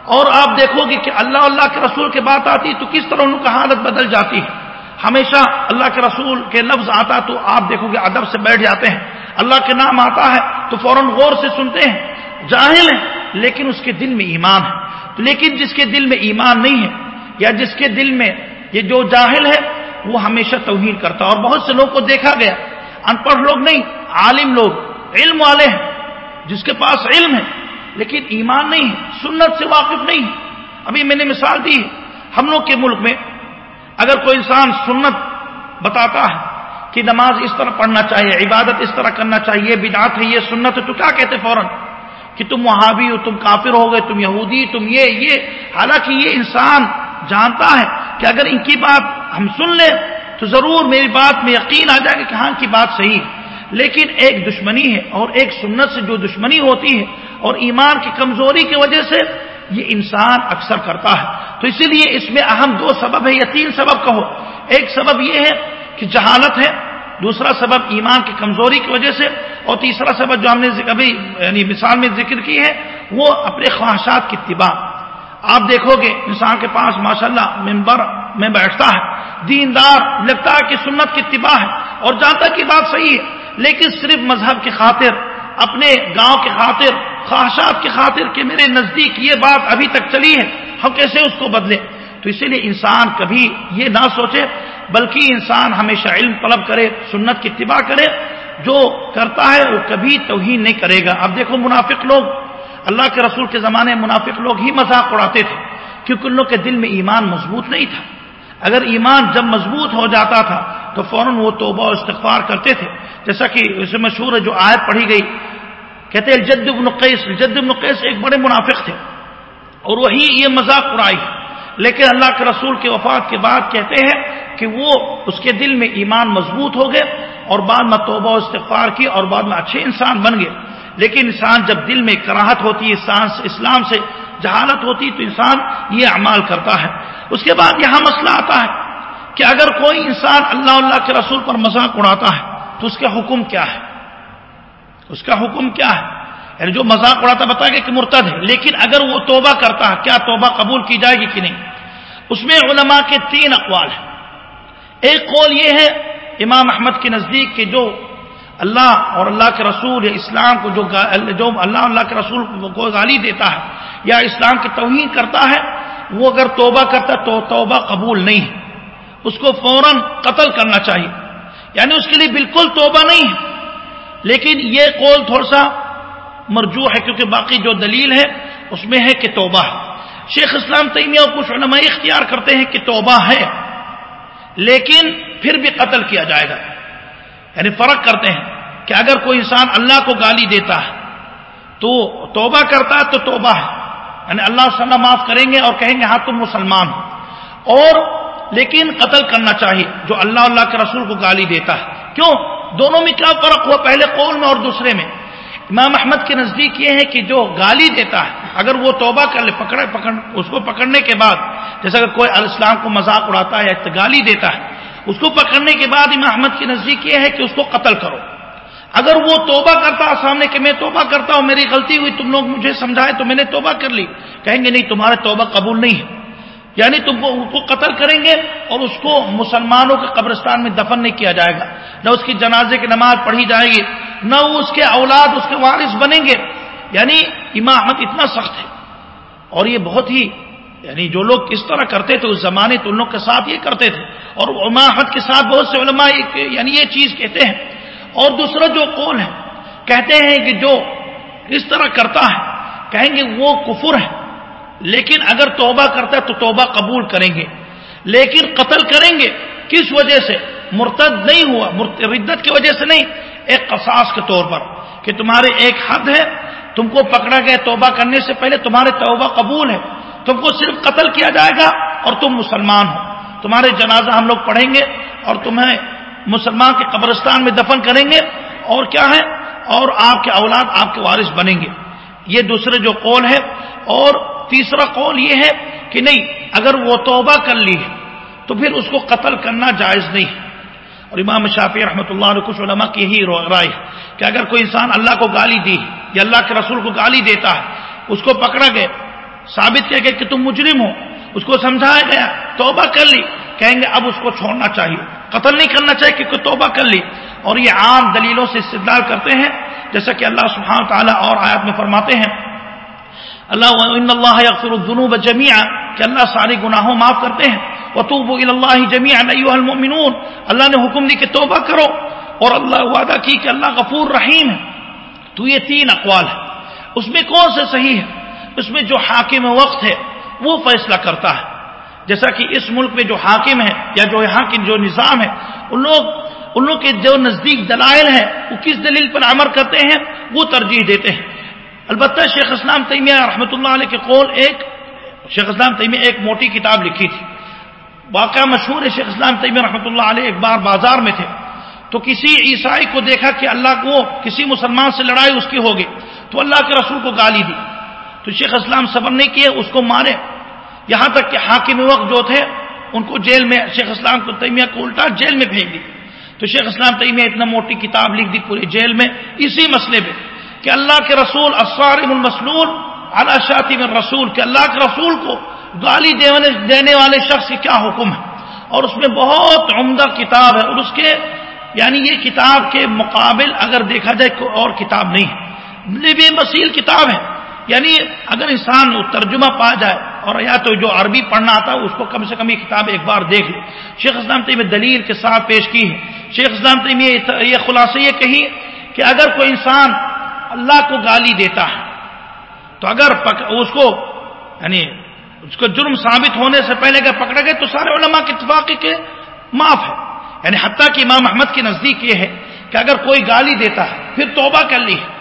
اور آپ دیکھو گے کہ اللہ اللہ کے رسول کے بات آتی تو کس طرح ان کا حالت بدل جاتی ہے۔ ہمیشہ اللہ کے رسول کے لفظ آتا تو آپ دیکھو گے ادب سے بیٹھ جاتے ہیں۔ اللہ کے نام آتا ہے تو فوراً غور سے سنتے ہیں۔ جاہل ہیں، لیکن اس کے دل میں ایمان ہے۔ لیکن جس کے دل میں ایمان نہیں ہے یا جس کے دل میں یہ جو جاہل ہے، وہ ہمیشہ توہین کرتا اور بہت سے لوگ کو دیکھا گیا۔ ان پڑھ لوگ نہیں، عالم لوگ۔ علم والے ہیں، جس کے پاس علم ہے، لیکن ایمان نہیں ہے، سنت سے واقف نہیں ہے۔ ابھی میں نے مثال دی ہم لوگ کے ملک میں اگر کوئی انسان سنت بتاتا ہے کہ نماز اس طرح پڑھنا چاہیے، عبادت اس طرح کرنا چاہیے بدعت ہے، یہ سنت ہے، تو کیا کہتے فوراً؟ کہ تم وہابی ہو، تم کافر ہو گئے، تم یہودی، تم یہ یہ۔ حالانکہ یہ انسان جانتا ہے کہ اگر ان کی بات ہم سن لیں تو ضرور میری بات میں یقین آ جائے گا کہ ہاں کی بات صحیح ہے۔ لیکن ایک دشمنی ہے اور ایک سنت سے جو دشمنی ہوتی ہے اور ایمان کی کمزوری کی وجہ سے یہ انسان اکثر کرتا ہے۔ تو اسی لیے اس میں اہم دو سبب ہے یا تین سبب کہو۔ ایک سبب یہ ہے کہ جہالت ہے، دوسرا سبب ایمان کی کمزوری کی وجہ سے، اور تیسرا سبب جو ہم نے ابھی یعنی مثال میں ذکر کی ہے، وہ اپنے خواہشات کی اتباع۔ آپ دیکھو گے انسان کے پاس ماشاءاللہ ممبر میں بیٹھتا ہے، دیندار لگتا ہے کہ سنت کی اتباع ہے اور جہاں تک یہ بات صحیح ہے، لیکن صرف مذہب کی خاطر، اپنے گاؤں کی خاطر، خواہشات کی خاطر کہ میرے نزدیک یہ بات ابھی تک چلی ہے، ہم کیسے اس کو بدلیں؟ تو اسی لیے انسان کبھی یہ نہ سوچے، بلکہ انسان ہمیشہ علم طلب کرے، سنت کی اتباع کرے، جو کرتا ہے وہ کبھی توہین نہیں کرے گا۔ اب دیکھو منافق لوگ اللہ کے رسول کے زمانے منافق لوگ ہی مذاق اڑاتے تھے، کیونکہ ان لوگ کے دل میں ایمان مضبوط نہیں تھا۔ اگر ایمان جب مضبوط ہو جاتا تھا، تو فوراً وہ توبہ و استغفار کرتے تھے۔ جیسا کہ اسے مشہور ہے جو آیت پڑھی گئی، کہتے ہیں جد ابن قیس جد ابن قیس ایک بڑے منافق تھے، اور وہی یہ مذاق اڑائی۔ لیکن اللہ کے رسول کے وفات کے بعد کہتے ہیں کہ وہ اس کے دل میں ایمان مضبوط ہو گئے اور بعد میں توبہ و استغفار کی اور بعد میں اچھے انسان بن گئے۔ لیکن انسان جب دل میں کراہت ہوتی ہے اسلام سے جہالت ہوتی تو انسان یہ اعمال کرتا ہے۔ اس کے بعد یہاں مسئلہ آتا ہے کہ اگر کوئی انسان اللہ اللہ کے رسول پر مذاق اڑاتا ہے، تو اس کا حکم کیا ہے؟ اس کا حکم کیا ہے؟ یعنی جو مذاق اڑاتا بتا گیا کہ مرتد ہے، لیکن اگر وہ توبہ کرتا ہے، کیا توبہ قبول کی جائے گی کہ نہیں؟ اس میں علماء کے تین اقوال ہیں۔ ایک قول یہ ہے، امام احمد کے نزدیک کہ جو اللہ اور اللہ کے رسول یا اسلام کو جو جو اللہ اللہ کے رسول کو گالی دیتا ہے یا اسلام کی توہین کرتا ہے، وہ اگر توبہ کرتا ہے تو توبہ قبول نہیں ہے۔ اس کو فوراً قتل کرنا چاہیے۔ یعنی اس کے لیے بالکل توبہ نہیں ہے۔ لیکن یہ قول تھوڑا سا مرجو ہے کیونکہ باقی جو دلیل ہے، اس میں ہے کہ توبہ ہے۔ شیخ اسلام تیمیہ اور کچھ علماء اختیار کرتے ہیں کہ توبہ ہے، لیکن پھر بھی قتل کیا جائے گا۔ یعنی فرق کرتے ہیں کہ اگر کوئی انسان اللہ کو گالی دیتا ہے، تو توبہ کرتا ہے تو توبہ ہے۔ یعنی اللہ صلی معاف کریں گے اور کہیں گے ہاں تم مسلمان ہو۔ اور لیکن قتل کرنا چاہیے، جو اللہ اللہ کے رسول کو گالی دیتا ہے۔ کیوں؟ دونوں میں کیا فرق ہوا؟ پہلے قول میں اور دوسرے میں۔ امام احمد کے نزدیک یہ ہے کہ جو گالی دیتا ہے، اگر وہ توبہ کر لے، پکڑے، پکڑ، اس کو پکڑنے کے بعد، جیسے اگر کوئی الاسلام کو مذاق اڑاتا ہے یا گالی دیتا ہے اس کو پکڑنے کے بعد امام احمد کے نزدیک یہ ہے کہ اس کو قتل کرو۔ اگر وہ توبہ کرتا سامنے کہ میں توبہ کرتا ہوں، میری غلطی ہوئی، تم لوگ مجھے سمجھائے تو میں نے توبہ کر لی۔ کہیں گے نہیں تمہارے توبہ قبول نہیں ہے۔ یعنی تم کو قتل کریں گے اور اس کو مسلمانوں کے قبرستان میں دفن نہیں کیا جائے گا۔ نہ اس کی جنازے کی نماز پڑھی جائے گی، نہ وہ اس کے اولاد، اس کے وارث بنیں گے۔ یعنی امام احمد اتنا سخت ہے۔ اور یہ بہت ہی یعنی جو لوگ کس طرح کرتے تھے، اس زمانے تو ان لوگ کے ساتھ یہ کرتے تھے۔ اور امام احمد کے ساتھ بہت سے علماء یعنی یہ چیز کہتے ہیں۔ اور دوسرا جو قول ہے، کہتے ہیں کہ جو اس طرح کرتا ہے، کہیں گے وہ کفر ہے۔ لیکن اگر توبہ کرتا ہے تو توبہ قبول کریں گے۔ لیکن قتل کریں گے، کس وجہ سے؟ مرتد نہیں ہوا ردت کی وجہ سے نہیں، ایک قصاص کے طور پر کہ تمہارے ایک حد ہے، تم کو پکڑا گیا توبہ کرنے سے پہلے تمہارے توبہ قبول ہے۔ تم کو صرف قتل کیا جائے گا اور تم مسلمان ہو۔ تمہارے جنازہ ہم لوگ پڑھیں گے اور تمہیں مسلمان کے قبرستان میں دفن کریں گے۔ اور کیا ہے؟ اور آپ کے اولاد، آپ کے وارث بنیں گے۔ یہ دوسرے جو قول ہے اور تیسرا قول یہ ہے کہ نہیں، اگر وہ توبہ کر لی ہے تو پھر اس کو قتل کرنا جائز نہیں۔ ہے اور امام شافی رحمۃ اللہ علیہ کچھ علماء کی یہی رائے کہ اگر کوئی انسان اللہ کو گالی دی یا اللہ کے رسول کو گالی دیتا ہے، اس کو پکڑا گیا۔ ثابت کیا گیا کہ تم مجرم ہو۔ اس کو سمجھایا گیا، توبہ کر لی۔ کہیں گے اب اس کو چھوڑنا چاہیے۔ قتل نہیں کرنا چاہیے کہ توبہ کر لی۔ اور یہ عام دلیلوں سے استدلال کرتے ہیں، جیسا کہ اللہ سبحانہ تعالیٰ اور آیات میں فرماتے ہیں۔ اللہ ان اللہ اکثر الجنوب جمیا کہ اللہ سارے گناہوں معاف کرتے ہیں۔ وطوب اللہ جميعا ايها المؤمنون۔ اللہ نے حکم دی کہ توبہ کرو۔ اور اللہ وعدہ کی کہ اللہ غفور رحیم ہے۔ تو یہ تین اقوال ہے اس میں کون سے صحیح ہے اس میں جو حاکم وقت ہے، وہ فیصلہ کرتا ہے۔ جیسا کہ اس ملک میں جو حاکم ہے، یا جو یہاں کی جو نظام ہے، ان لوگ ان لوگ کے جو نزدیک دلائل ہیں، وہ کس دلیل پر عمل کرتے ہیں، وہ ترجیح دیتے ہیں۔ البتہ شیخ اسلام تیمیہ رحمۃ اللہ علیہ کے قول ایک، شیخ اسلام تیمیہ ایک موٹی کتاب لکھی تھی۔ واقعہ مشہور ہے، شیخ اسلام طیب رحمۃ اللہ علیہ ایک بار بازار میں تھے۔ تو کسی عیسائی کو دیکھا کہ اللہ کو کسی مسلمان سے لڑائی اس کی ہوگی، تو اللہ کے رسول کو گالی دی۔ تو شیخ اسلام صبر نہیں کیے، اس کو مارے۔ یہاں تک کہ حاکم وقت جو تھے، ان کو جیل میں شیخ اسلام کو تیمیہ کو الٹا جیل میں پھینک دی۔ تو شیخ اسلام تیمیہ اتنا موٹی کتاب لکھ دی پورے جیل میں۔ اسی مسئلے پہ کہ اللہ کے رسول اسوار المسلول اللہ شاطی میں رسول کہ اللہ کے رسول کو گالی دینے والے شخص کی کیا حکم ہے؟ اور اس میں بہت عمدہ کتاب ہے۔ اور اس کے یعنی یہ کتاب کے مقابل اگر دیکھا جائے کوئی اور کتاب نہیں ہے۔ بے مسیل کتاب ہے۔ یعنی اگر انسان ترجمہ پا جائے اور یا تو جو عربی پڑھنا آتا ہے، اس کو کم سے کم یہ کتاب ایک بار دیکھ لے۔ شیخ اسلام تیم دلیل کے ساتھ پیش کی ہے۔ شیخ اسلام تیم یہ خلاصہ یہ کہی کہ اگر کوئی انسان اللہ کو گالی دیتا ہے، تو اگر اس کو یعنی اس کو جرم ثابت ہونے سے پہلے اگر پکڑا گئے تو سارے علماء کے اتفاقی کے معاف ہے یعنی حتیٰ کہ امام احمد کے نزدیک یہ ہے کہ اگر کوئی گالی دیتا ہے، پھر توبہ کر لی ہے۔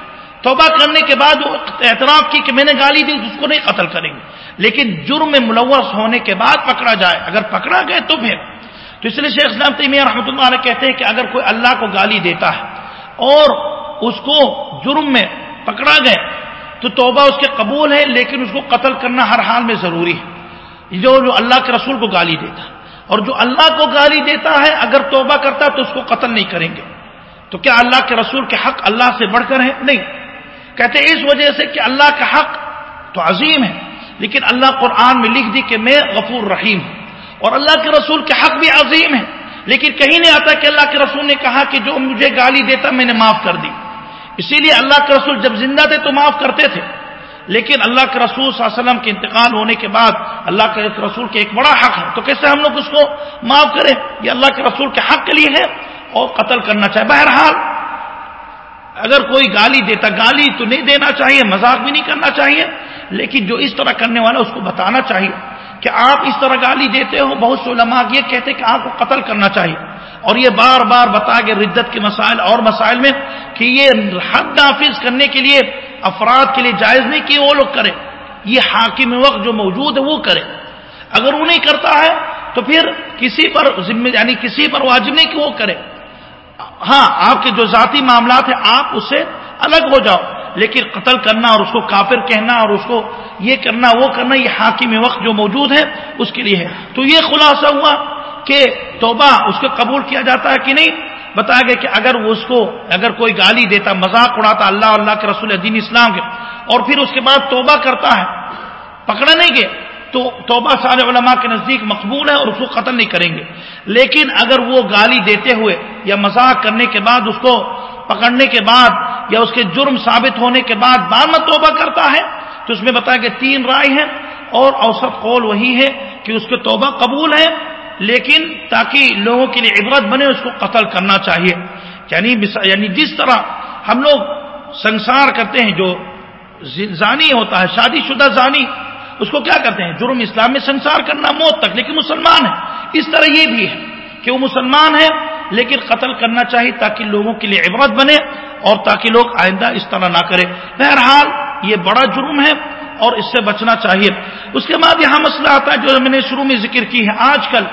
توبہ کرنے کے بعد وہ اعتراف کی کہ میں نے گالی دی، اس کو نہیں قتل کریں گے۔ لیکن جرم میں ملوث ہونے کے بعد پکڑا جائے۔ اگر پکڑا گئے تو پھر۔ تو اس لیے شیخ اسلام تیمیہ رحمۃ اللہ علیہ کہتے ہیں کہ اگر کوئی اللہ کو گالی دیتا ہے اور اس کو جرم میں پکڑا گئے، تو توبہ اس کے قبول ہے، لیکن اس کو قتل کرنا ہر حال میں ضروری ہے۔ جو جو اللہ کے رسول کو گالی دیتا اور جو اللہ کو گالی دیتا ہے، اگر توبہ کرتا ہے تو اس کو قتل نہیں کریں گے۔ تو کیا اللہ کے رسول کے حق اللہ سے بڑھ کر ہے نہیں۔ کہتے اس وجہ سے کہ اللہ کا حق تو عظیم ہے، لیکن اللہ قرآن میں لکھ دی کہ میں غفور رحیم ہوں۔ اور اللہ کے رسول کے حق بھی عظیم ہے۔ لیکن کہیں نہیں آتا کہ اللہ کے رسول نے کہا کہ جو مجھے گالی دیتا میں نے معاف کر دی۔ اسی لیے اللہ کے رسول جب زندہ تھے تو معاف کرتے تھے۔ لیکن اللہ کے رسول صلی اللہ علیہ وسلم کے انتقال ہونے کے بعد اللہ کے رسول کے ایک بڑا حق ہے۔ تو کیسے ہم لوگ اس کو معاف کریں؟ یہ اللہ کے رسول کے حق کے لیے ہے اور قتل کرنا چاہیے بہرحال اگر کوئی گالی دیتا، گالی تو نہیں دینا چاہیے، مذاق بھی نہیں کرنا چاہیے، لیکن جو اس طرح کرنے والا اس کو بتانا چاہیے کہ آپ اس طرح گالی دیتے ہو، بہت سے علماء یہ کہتے کہ آپ کو قتل کرنا چاہیے۔ اور یہ بار بار بتا گئے ردت کے مسائل اور مسائل میں کہ یہ حد نافذ کرنے کے لیے، افراد کے لیے جائز نہیں کہ وہ لوگ کرے یہ حاکم وقت جو موجود ہے وہ کرے۔ اگر وہ نہیں کرتا ہے تو پھر کسی پر ذمہ یعنی کسی پر واجب نہیں کہ وہ کرے۔ ہاں آپ کے جو ذاتی معاملات ہیں، آپ اس سے الگ ہو جاؤ۔ لیکن قتل کرنا اور اس کو کافر کہنا اور اس کو یہ کرنا، وہ کرنا، یہ حاکم وقت جو موجود ہے، اس کے لیے ہے۔ تو یہ خلاصہ ہوا کہ توبہ اس کو قبول کیا جاتا ہے کہ نہیں؟ بتایا گیا کہ اگر وہ اس کو، اگر کوئی گالی دیتا، مذاق اڑاتا، اللہ اللہ کے رسول دین اسلام کے، اور پھر اس کے بعد توبہ کرتا ہے، پکڑا نہیں گے تو توبہ سارے علماء کے نزدیک مقبول ہے اور اس کو قتل نہیں کریں گے۔ لیکن اگر وہ گالی دیتے ہوئے یا مذاق کرنے کے بعد اس کو پکڑنے کے بعد یا اس کے جرم ثابت ہونے کے بعد بعد میں توبہ کرتا ہے، تو اس میں بتایا کہ تین رائے ہیں اور اوسط قول وہی ہے کہ اس کے توبہ قبول ہے، لیکن تاکہ لوگوں کے لیے عبرت بنے، اس کو قتل کرنا چاہیے۔ یعنی یعنی جس طرح ہم لوگ سنسار کرتے ہیں، جو زانی ہوتا ہے، شادی شدہ زانی اس کو کیا کرتے ہیں؟ جرم اسلام میں سنسار کرنا، موت تک، لیکن مسلمان ہے اس طرح یہ بھی ہے کہ وہ مسلمان ہے لیکن قتل کرنا چاہیے تاکہ لوگوں کے لیے عبرت بنے اور تاکہ لوگ آئندہ اس طرح نہ کرے بہرحال یہ بڑا جرم ہے اور اس سے بچنا چاہیے۔ اس کے بعد یہاں مسئلہ آتا ہے جو میں نے شروع میں ذکر کی ہے۔ آج کل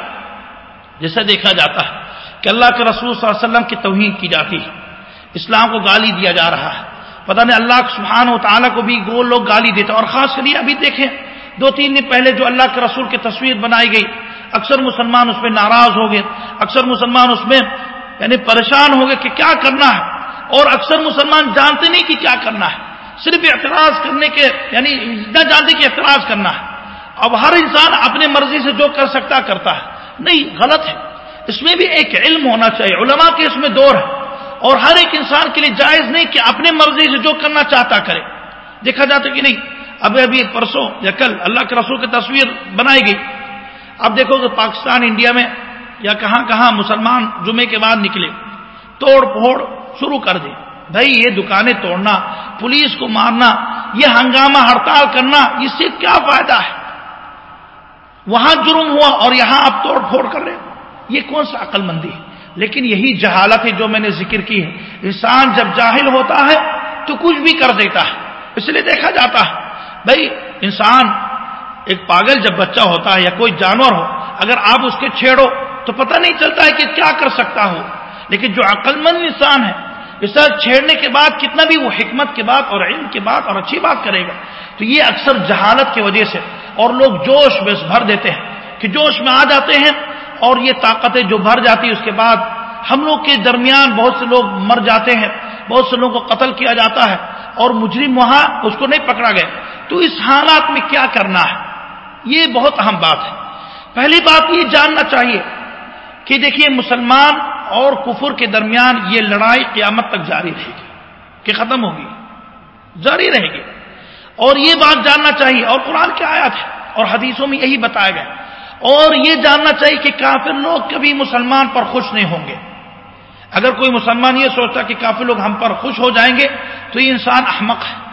جیسے دیکھا جاتا ہے کہ اللہ کے رسول صلی اللہ علیہ وسلم کی توہین کی جاتی ہے۔ اسلام کو گالی دیا جا رہا ہے۔ پتہ نہیں اللہ سبحانہ و تعالیٰ کو بھی گول لوگ گالی دیتے اور خاص کر یہ ابھی دیکھیں دو تین دن پہلے جو اللہ کے رسول کی تصویر بنائی گئی، اکثر مسلمان اس میں ناراض ہو گئے اکثر مسلمان اس میں یعنی پریشان ہو گئے کہ کیا کرنا ہے، اور اکثر مسلمان جانتے نہیں کہ کیا کرنا ہے، صرف اعتراض کرنے کے یعنی نہ جانتے کہ اعتراض کرنا ہے۔ اب ہر انسان اپنے مرضی سے جو کر سکتا کرتا ہے۔ نہیں، غلط ہے۔ اس میں بھی ایک علم ہونا چاہیے۔ علماء کے اس میں دور ہے۔ اور ہر ایک انسان کے لیے جائز نہیں کہ اپنے مرضی سے جو کرنا چاہتا کرے۔ دیکھا جاتا کہ نہیں ابھی ابھی پرسوں یا کل اللہ کے رسول کی تصویر بنائی گئی۔ اب دیکھو کہ پاکستان، انڈیا میں یا کہاں کہاں مسلمان جمعے کے بعد نکلے۔ توڑ پھوڑ شروع کر دے۔ بھائی، یہ دکانیں توڑنا، پولیس کو مارنا، یہ ہنگامہ ہڑتال کرنا، اس سے کیا فائدہ ہے؟ وہاں جرم ہوا اور یہاں آپ توڑ پھوڑ کر رہے یہ کون سا عقل مندی ہے؟ لیکن یہی جہالت ہے جو میں نے ذکر کی ہے۔ انسان جب جاہل ہوتا ہے تو کچھ بھی کر دیتا ہے، اس لیے دیکھا جاتا ہے۔ بھائی، انسان ایک پاگل جب بچہ ہوتا ہے یا کوئی جانور ہو، اگر آپ اس کے چھیڑو تو پتہ نہیں چلتا ہے کہ کیا کر سکتا ہو لیکن جو عقل مند انسان ہے، اس طرح چھیڑنے کے بعد کتنا بھی وہ حکمت کے بعد اور علم کے بعد اور اچھی بات کرے گا، تو یہ اکثر جہالت کی وجہ سے۔ اور لوگ جوش میں بھر دیتے ہیں کہ جوش میں آ جاتے ہیں اور یہ طاقتیں جو بھر جاتی اس کے بعد ہم لوگ کے درمیان بہت سے لوگ مر جاتے ہیں، بہت سے لوگوں کو قتل کیا جاتا ہے اور مجرم وہاں اس کو نہیں پکڑا گیا تو اس حالات میں کیا کرنا ہے؟ یہ بہت اہم بات ہے۔ پہلی بات یہ جاننا چاہیے کہ دیکھیے مسلمان اور کفر کے درمیان یہ لڑائی قیامت تک جاری رہے گی، کہ ختم ہوگی، جاری رہے گی۔ اور یہ بات جاننا چاہیے، اور قرآن کی آیات ہے اور حدیثوں میں یہی بتایا گیا اور یہ جاننا چاہیے کہ کافر لوگ کبھی مسلمان پر خوش نہیں ہوں گے۔ اگر کوئی مسلمان یہ سوچتا کہ کافی لوگ ہم پر خوش ہو جائیں گے تو یہ انسان احمق ہے۔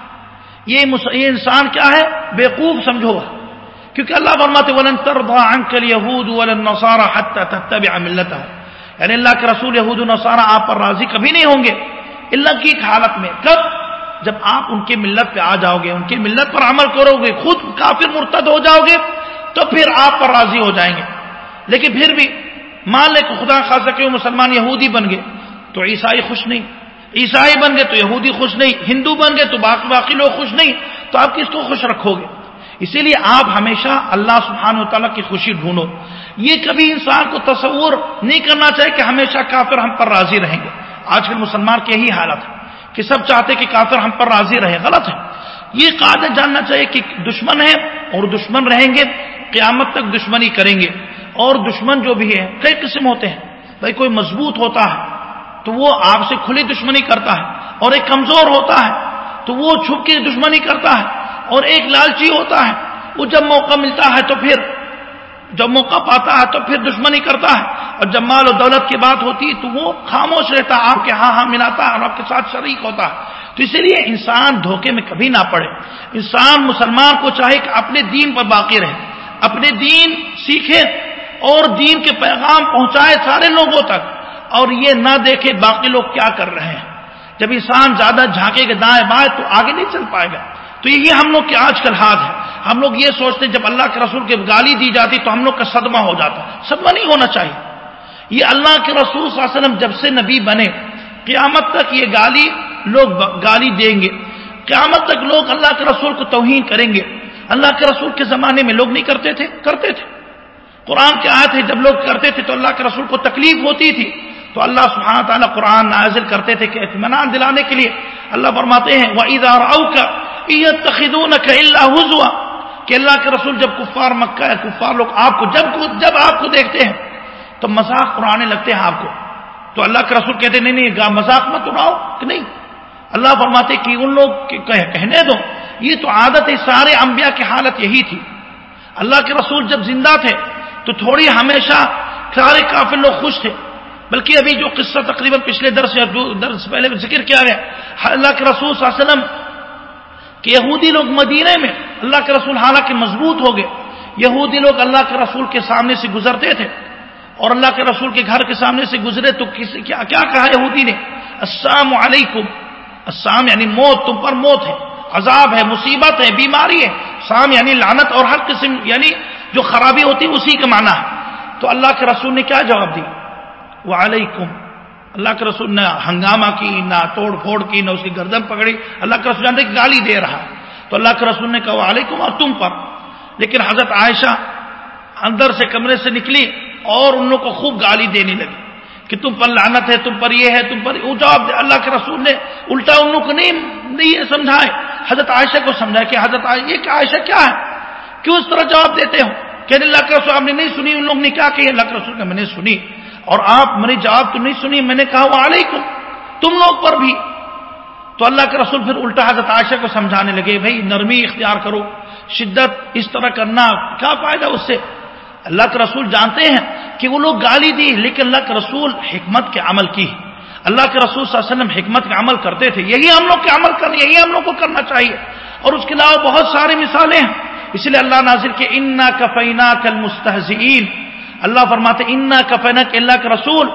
یہ انسان کیا ہے؟ بیوقوف سمجھو کیونکہ اللہ فرماتے ولن ترضى عنك اليهود ولا النصارى حتى تتبع ملتهم. یعنی اللہ کے رسول یہود و نصارى آپ پر راضی کبھی نہیں ہوں گے۔ اللہ کی ایک حالت میں کب؟ جب آپ ان کی ملت پہ آ جاؤ گے، ان کی ملت پر عمل کرو گے، خود کافر مرتد ہو جاؤ گے، تو پھر آپ پر راضی ہو جائیں گے۔ لیکن پھر بھی مان لے کہ خدا خاص کہ وہ مسلمان یہودی بن گئے، تو عیسائی خوش نہیں۔ عیسائی بن گئے تو یہودی خوش نہیں، ہندو بن گئے تو باقی باقی لوگ خوش نہیں۔ تو آپ کس کو خوش رکھو گے؟ اسی لیے آپ ہمیشہ اللہ سبحانہ و تعالیٰ کی خوشی ڈھونڈو۔ یہ کبھی انسان کو تصور نہیں کرنا چاہیے کہ ہمیشہ کافر ہم پر راضی رہیں گے۔ آج کل مسلمان کی یہی حالت ہے کہ سب چاہتے کہ کافر ہم پر راضی رہے۔ غلط ہے۔ یہ قاعدہ جاننا چاہیے کہ دشمن ہے اور دشمن رہیں گے، قیامت تک دشمنی کریں گے۔ اور دشمن جو بھی ہے کئی قسم ہوتے ہیں۔ بھائی کوئی مضبوط ہوتا ہے تو وہ آپ سے کھلی دشمنی کرتا ہے اور ایک کمزور ہوتا ہے تو وہ چھپ کے دشمنی کرتا ہے اور ایک لالچی ہوتا ہے وہ جب موقع ملتا ہے تو پھر جب موقع پاتا ہے تو پھر دشمنی کرتا ہے اور جب مال و دولت کی بات ہوتی ہے تو وہ خاموش رہتا ہے آپ کے ہاں ہاں ملاتا ہے اور آپ کے ساتھ شریک ہوتا ہے۔ تو اسی لیے انسان دھوکے میں کبھی نہ پڑے۔ انسان مسلمان کو چاہے کہ اپنے دین پر باقی رہے، اپنے دین سیکھے اور دین کے پیغام پہنچائے سارے لوگوں تک۔ اور یہ نہ دیکھے باقی لوگ کیا کر رہے ہیں۔ جب انسان زیادہ جھانکے گا دائیں بائیں تو آگے نہیں چل پائے گا۔ تو یہی ہم لوگ کے آج کل ہاتھ ہے۔ ہم لوگ یہ سوچتے جب اللہ کے رسول کی گالی دی جاتی تو ہم لوگ کا صدمہ ہو جاتا۔ صدمہ نہیں ہونا چاہیے۔ یہ اللہ کے رسول صلی اللہ علیہ وسلم جب سے نبی بنے، قیامت تک یہ گالی لوگ گالی دیں گے۔ قیامت تک لوگ اللہ کے رسول کو توہین کریں گے۔ اللہ کے رسول کے زمانے میں لوگ نہیں کرتے تھے؟ کرتے تھے۔ قرآن کے آئے تھے جب لوگ کرتے تھے تو اللہ کے رسول کو تکلیف ہوتی تھی۔ تو اللہ سبحانہ تعالیٰ قرآن نازل کرتے تھے کہ اطمینان دلانے کے لیے اللہ فرماتے ہیں وہ عید کا اللہ حضوا کہ اللہ کے رسول جب کفار مکہ ہے کفار لوگ آپ کو جب جب آپ کو دیکھتے ہیں تو مذاق اڑانے لگتے ہیں آپ کو۔ تو اللہ کے رسول کہتے نہیں نہیں مذاق مت اڑاؤ کہ نہیں۔ اللہ فرماتے کہ ان لوگ کہنے دو۔ یہ تو عادت ہے، سارے انبیاء کی حالت یہی تھی۔ اللہ کے رسول جب زندہ تھے تو تھوڑی ہمیشہ سارے کافی لوگ خوش تھے۔ بلکہ ابھی جو قصہ تقریباً پچھلے درس یا درس پہلے ذکر کیا گیا، اللہ کے رسول صلی اللہ علیہ وسلم کہ یہودی لوگ مدینے میں اللہ کے رسول حالانکہ مضبوط ہو گئے۔ یہودی لوگ اللہ کے رسول کے سامنے سے گزرتے تھے اور اللہ کے رسول کے گھر کے سامنے سے گزرے، تو کسی کیا کیا کہا یہودی نے؟ السلام علیکم۔ السلام یعنی موت، تم پر موت ہے، عذاب ہے، مصیبت ہے، بیماری ہے۔ سام یعنی لانت اور ہر قسم یعنی جو خرابی ہوتی ہے، اسی کا معنی ہے۔ تو اللہ کے رسول نے کیا جواب دی وہ علیکم اللہ کے رسول نے ہنگامہ کی، نہ توڑ پھوڑ کی، نہ اس کی گردن پکڑی۔ اللہ کے رسول جانتے گالی دے رہا۔ تو اللہ کے رسول نے کہا علیکم اور تم پر۔ لیکن حضرت عائشہ اندر سے کمرے سے نکلی اور ان لوگوں کو خوب گالی دینے لگی کہ تم پر لعنت ہے، تم پر یہ ہے، تم پر وہ جواب دے، اللہ کے رسول نے الٹا ان لوگ کو نہیں نہیں سمجھائے۔ حضرت عائشہ کو سمجھائے کہ حضرت یہ کہ عائشہ کیا ہے؟ کیوں اس طرح جواب دیتے ہو؟ کہ اللہ کے رسول آپ نے نہیں سنی، ان لوگ نے کیا کہ اللہ کے رسول نے، میں نے سنی۔ اور آپ میری جواب تو نہیں سنی، میں نے کہا وہ علیکم تم لوگ پر بھی۔ تو اللہ کے رسول پھر الٹا حضرت عائشہ کو سمجھانے لگے، بھائی، نرمی اختیار کرو، شدت اس طرح کرنا، کیا فائدہ اس سے؟ اللہ کے رسول جانتے ہیں کہ وہ لوگ گالی دی، لیکن اللہ کے رسول حکمت کے عمل کی۔ اللہ کے رسول صلی اللہ علیہ وسلم حکمت کا عمل کرتے تھے۔ یہی ہم لوگ کے عمل کرنے، یہی ہم لوگ کو کرنا چاہیے۔ اور اس کے علاوہ بہت ساری مثالیں ہیں۔ اس لیے اللہ ناظر کے انا کفینا کل مستحزین اللہ فرماتے انا کفینا کے اللہ کے رسول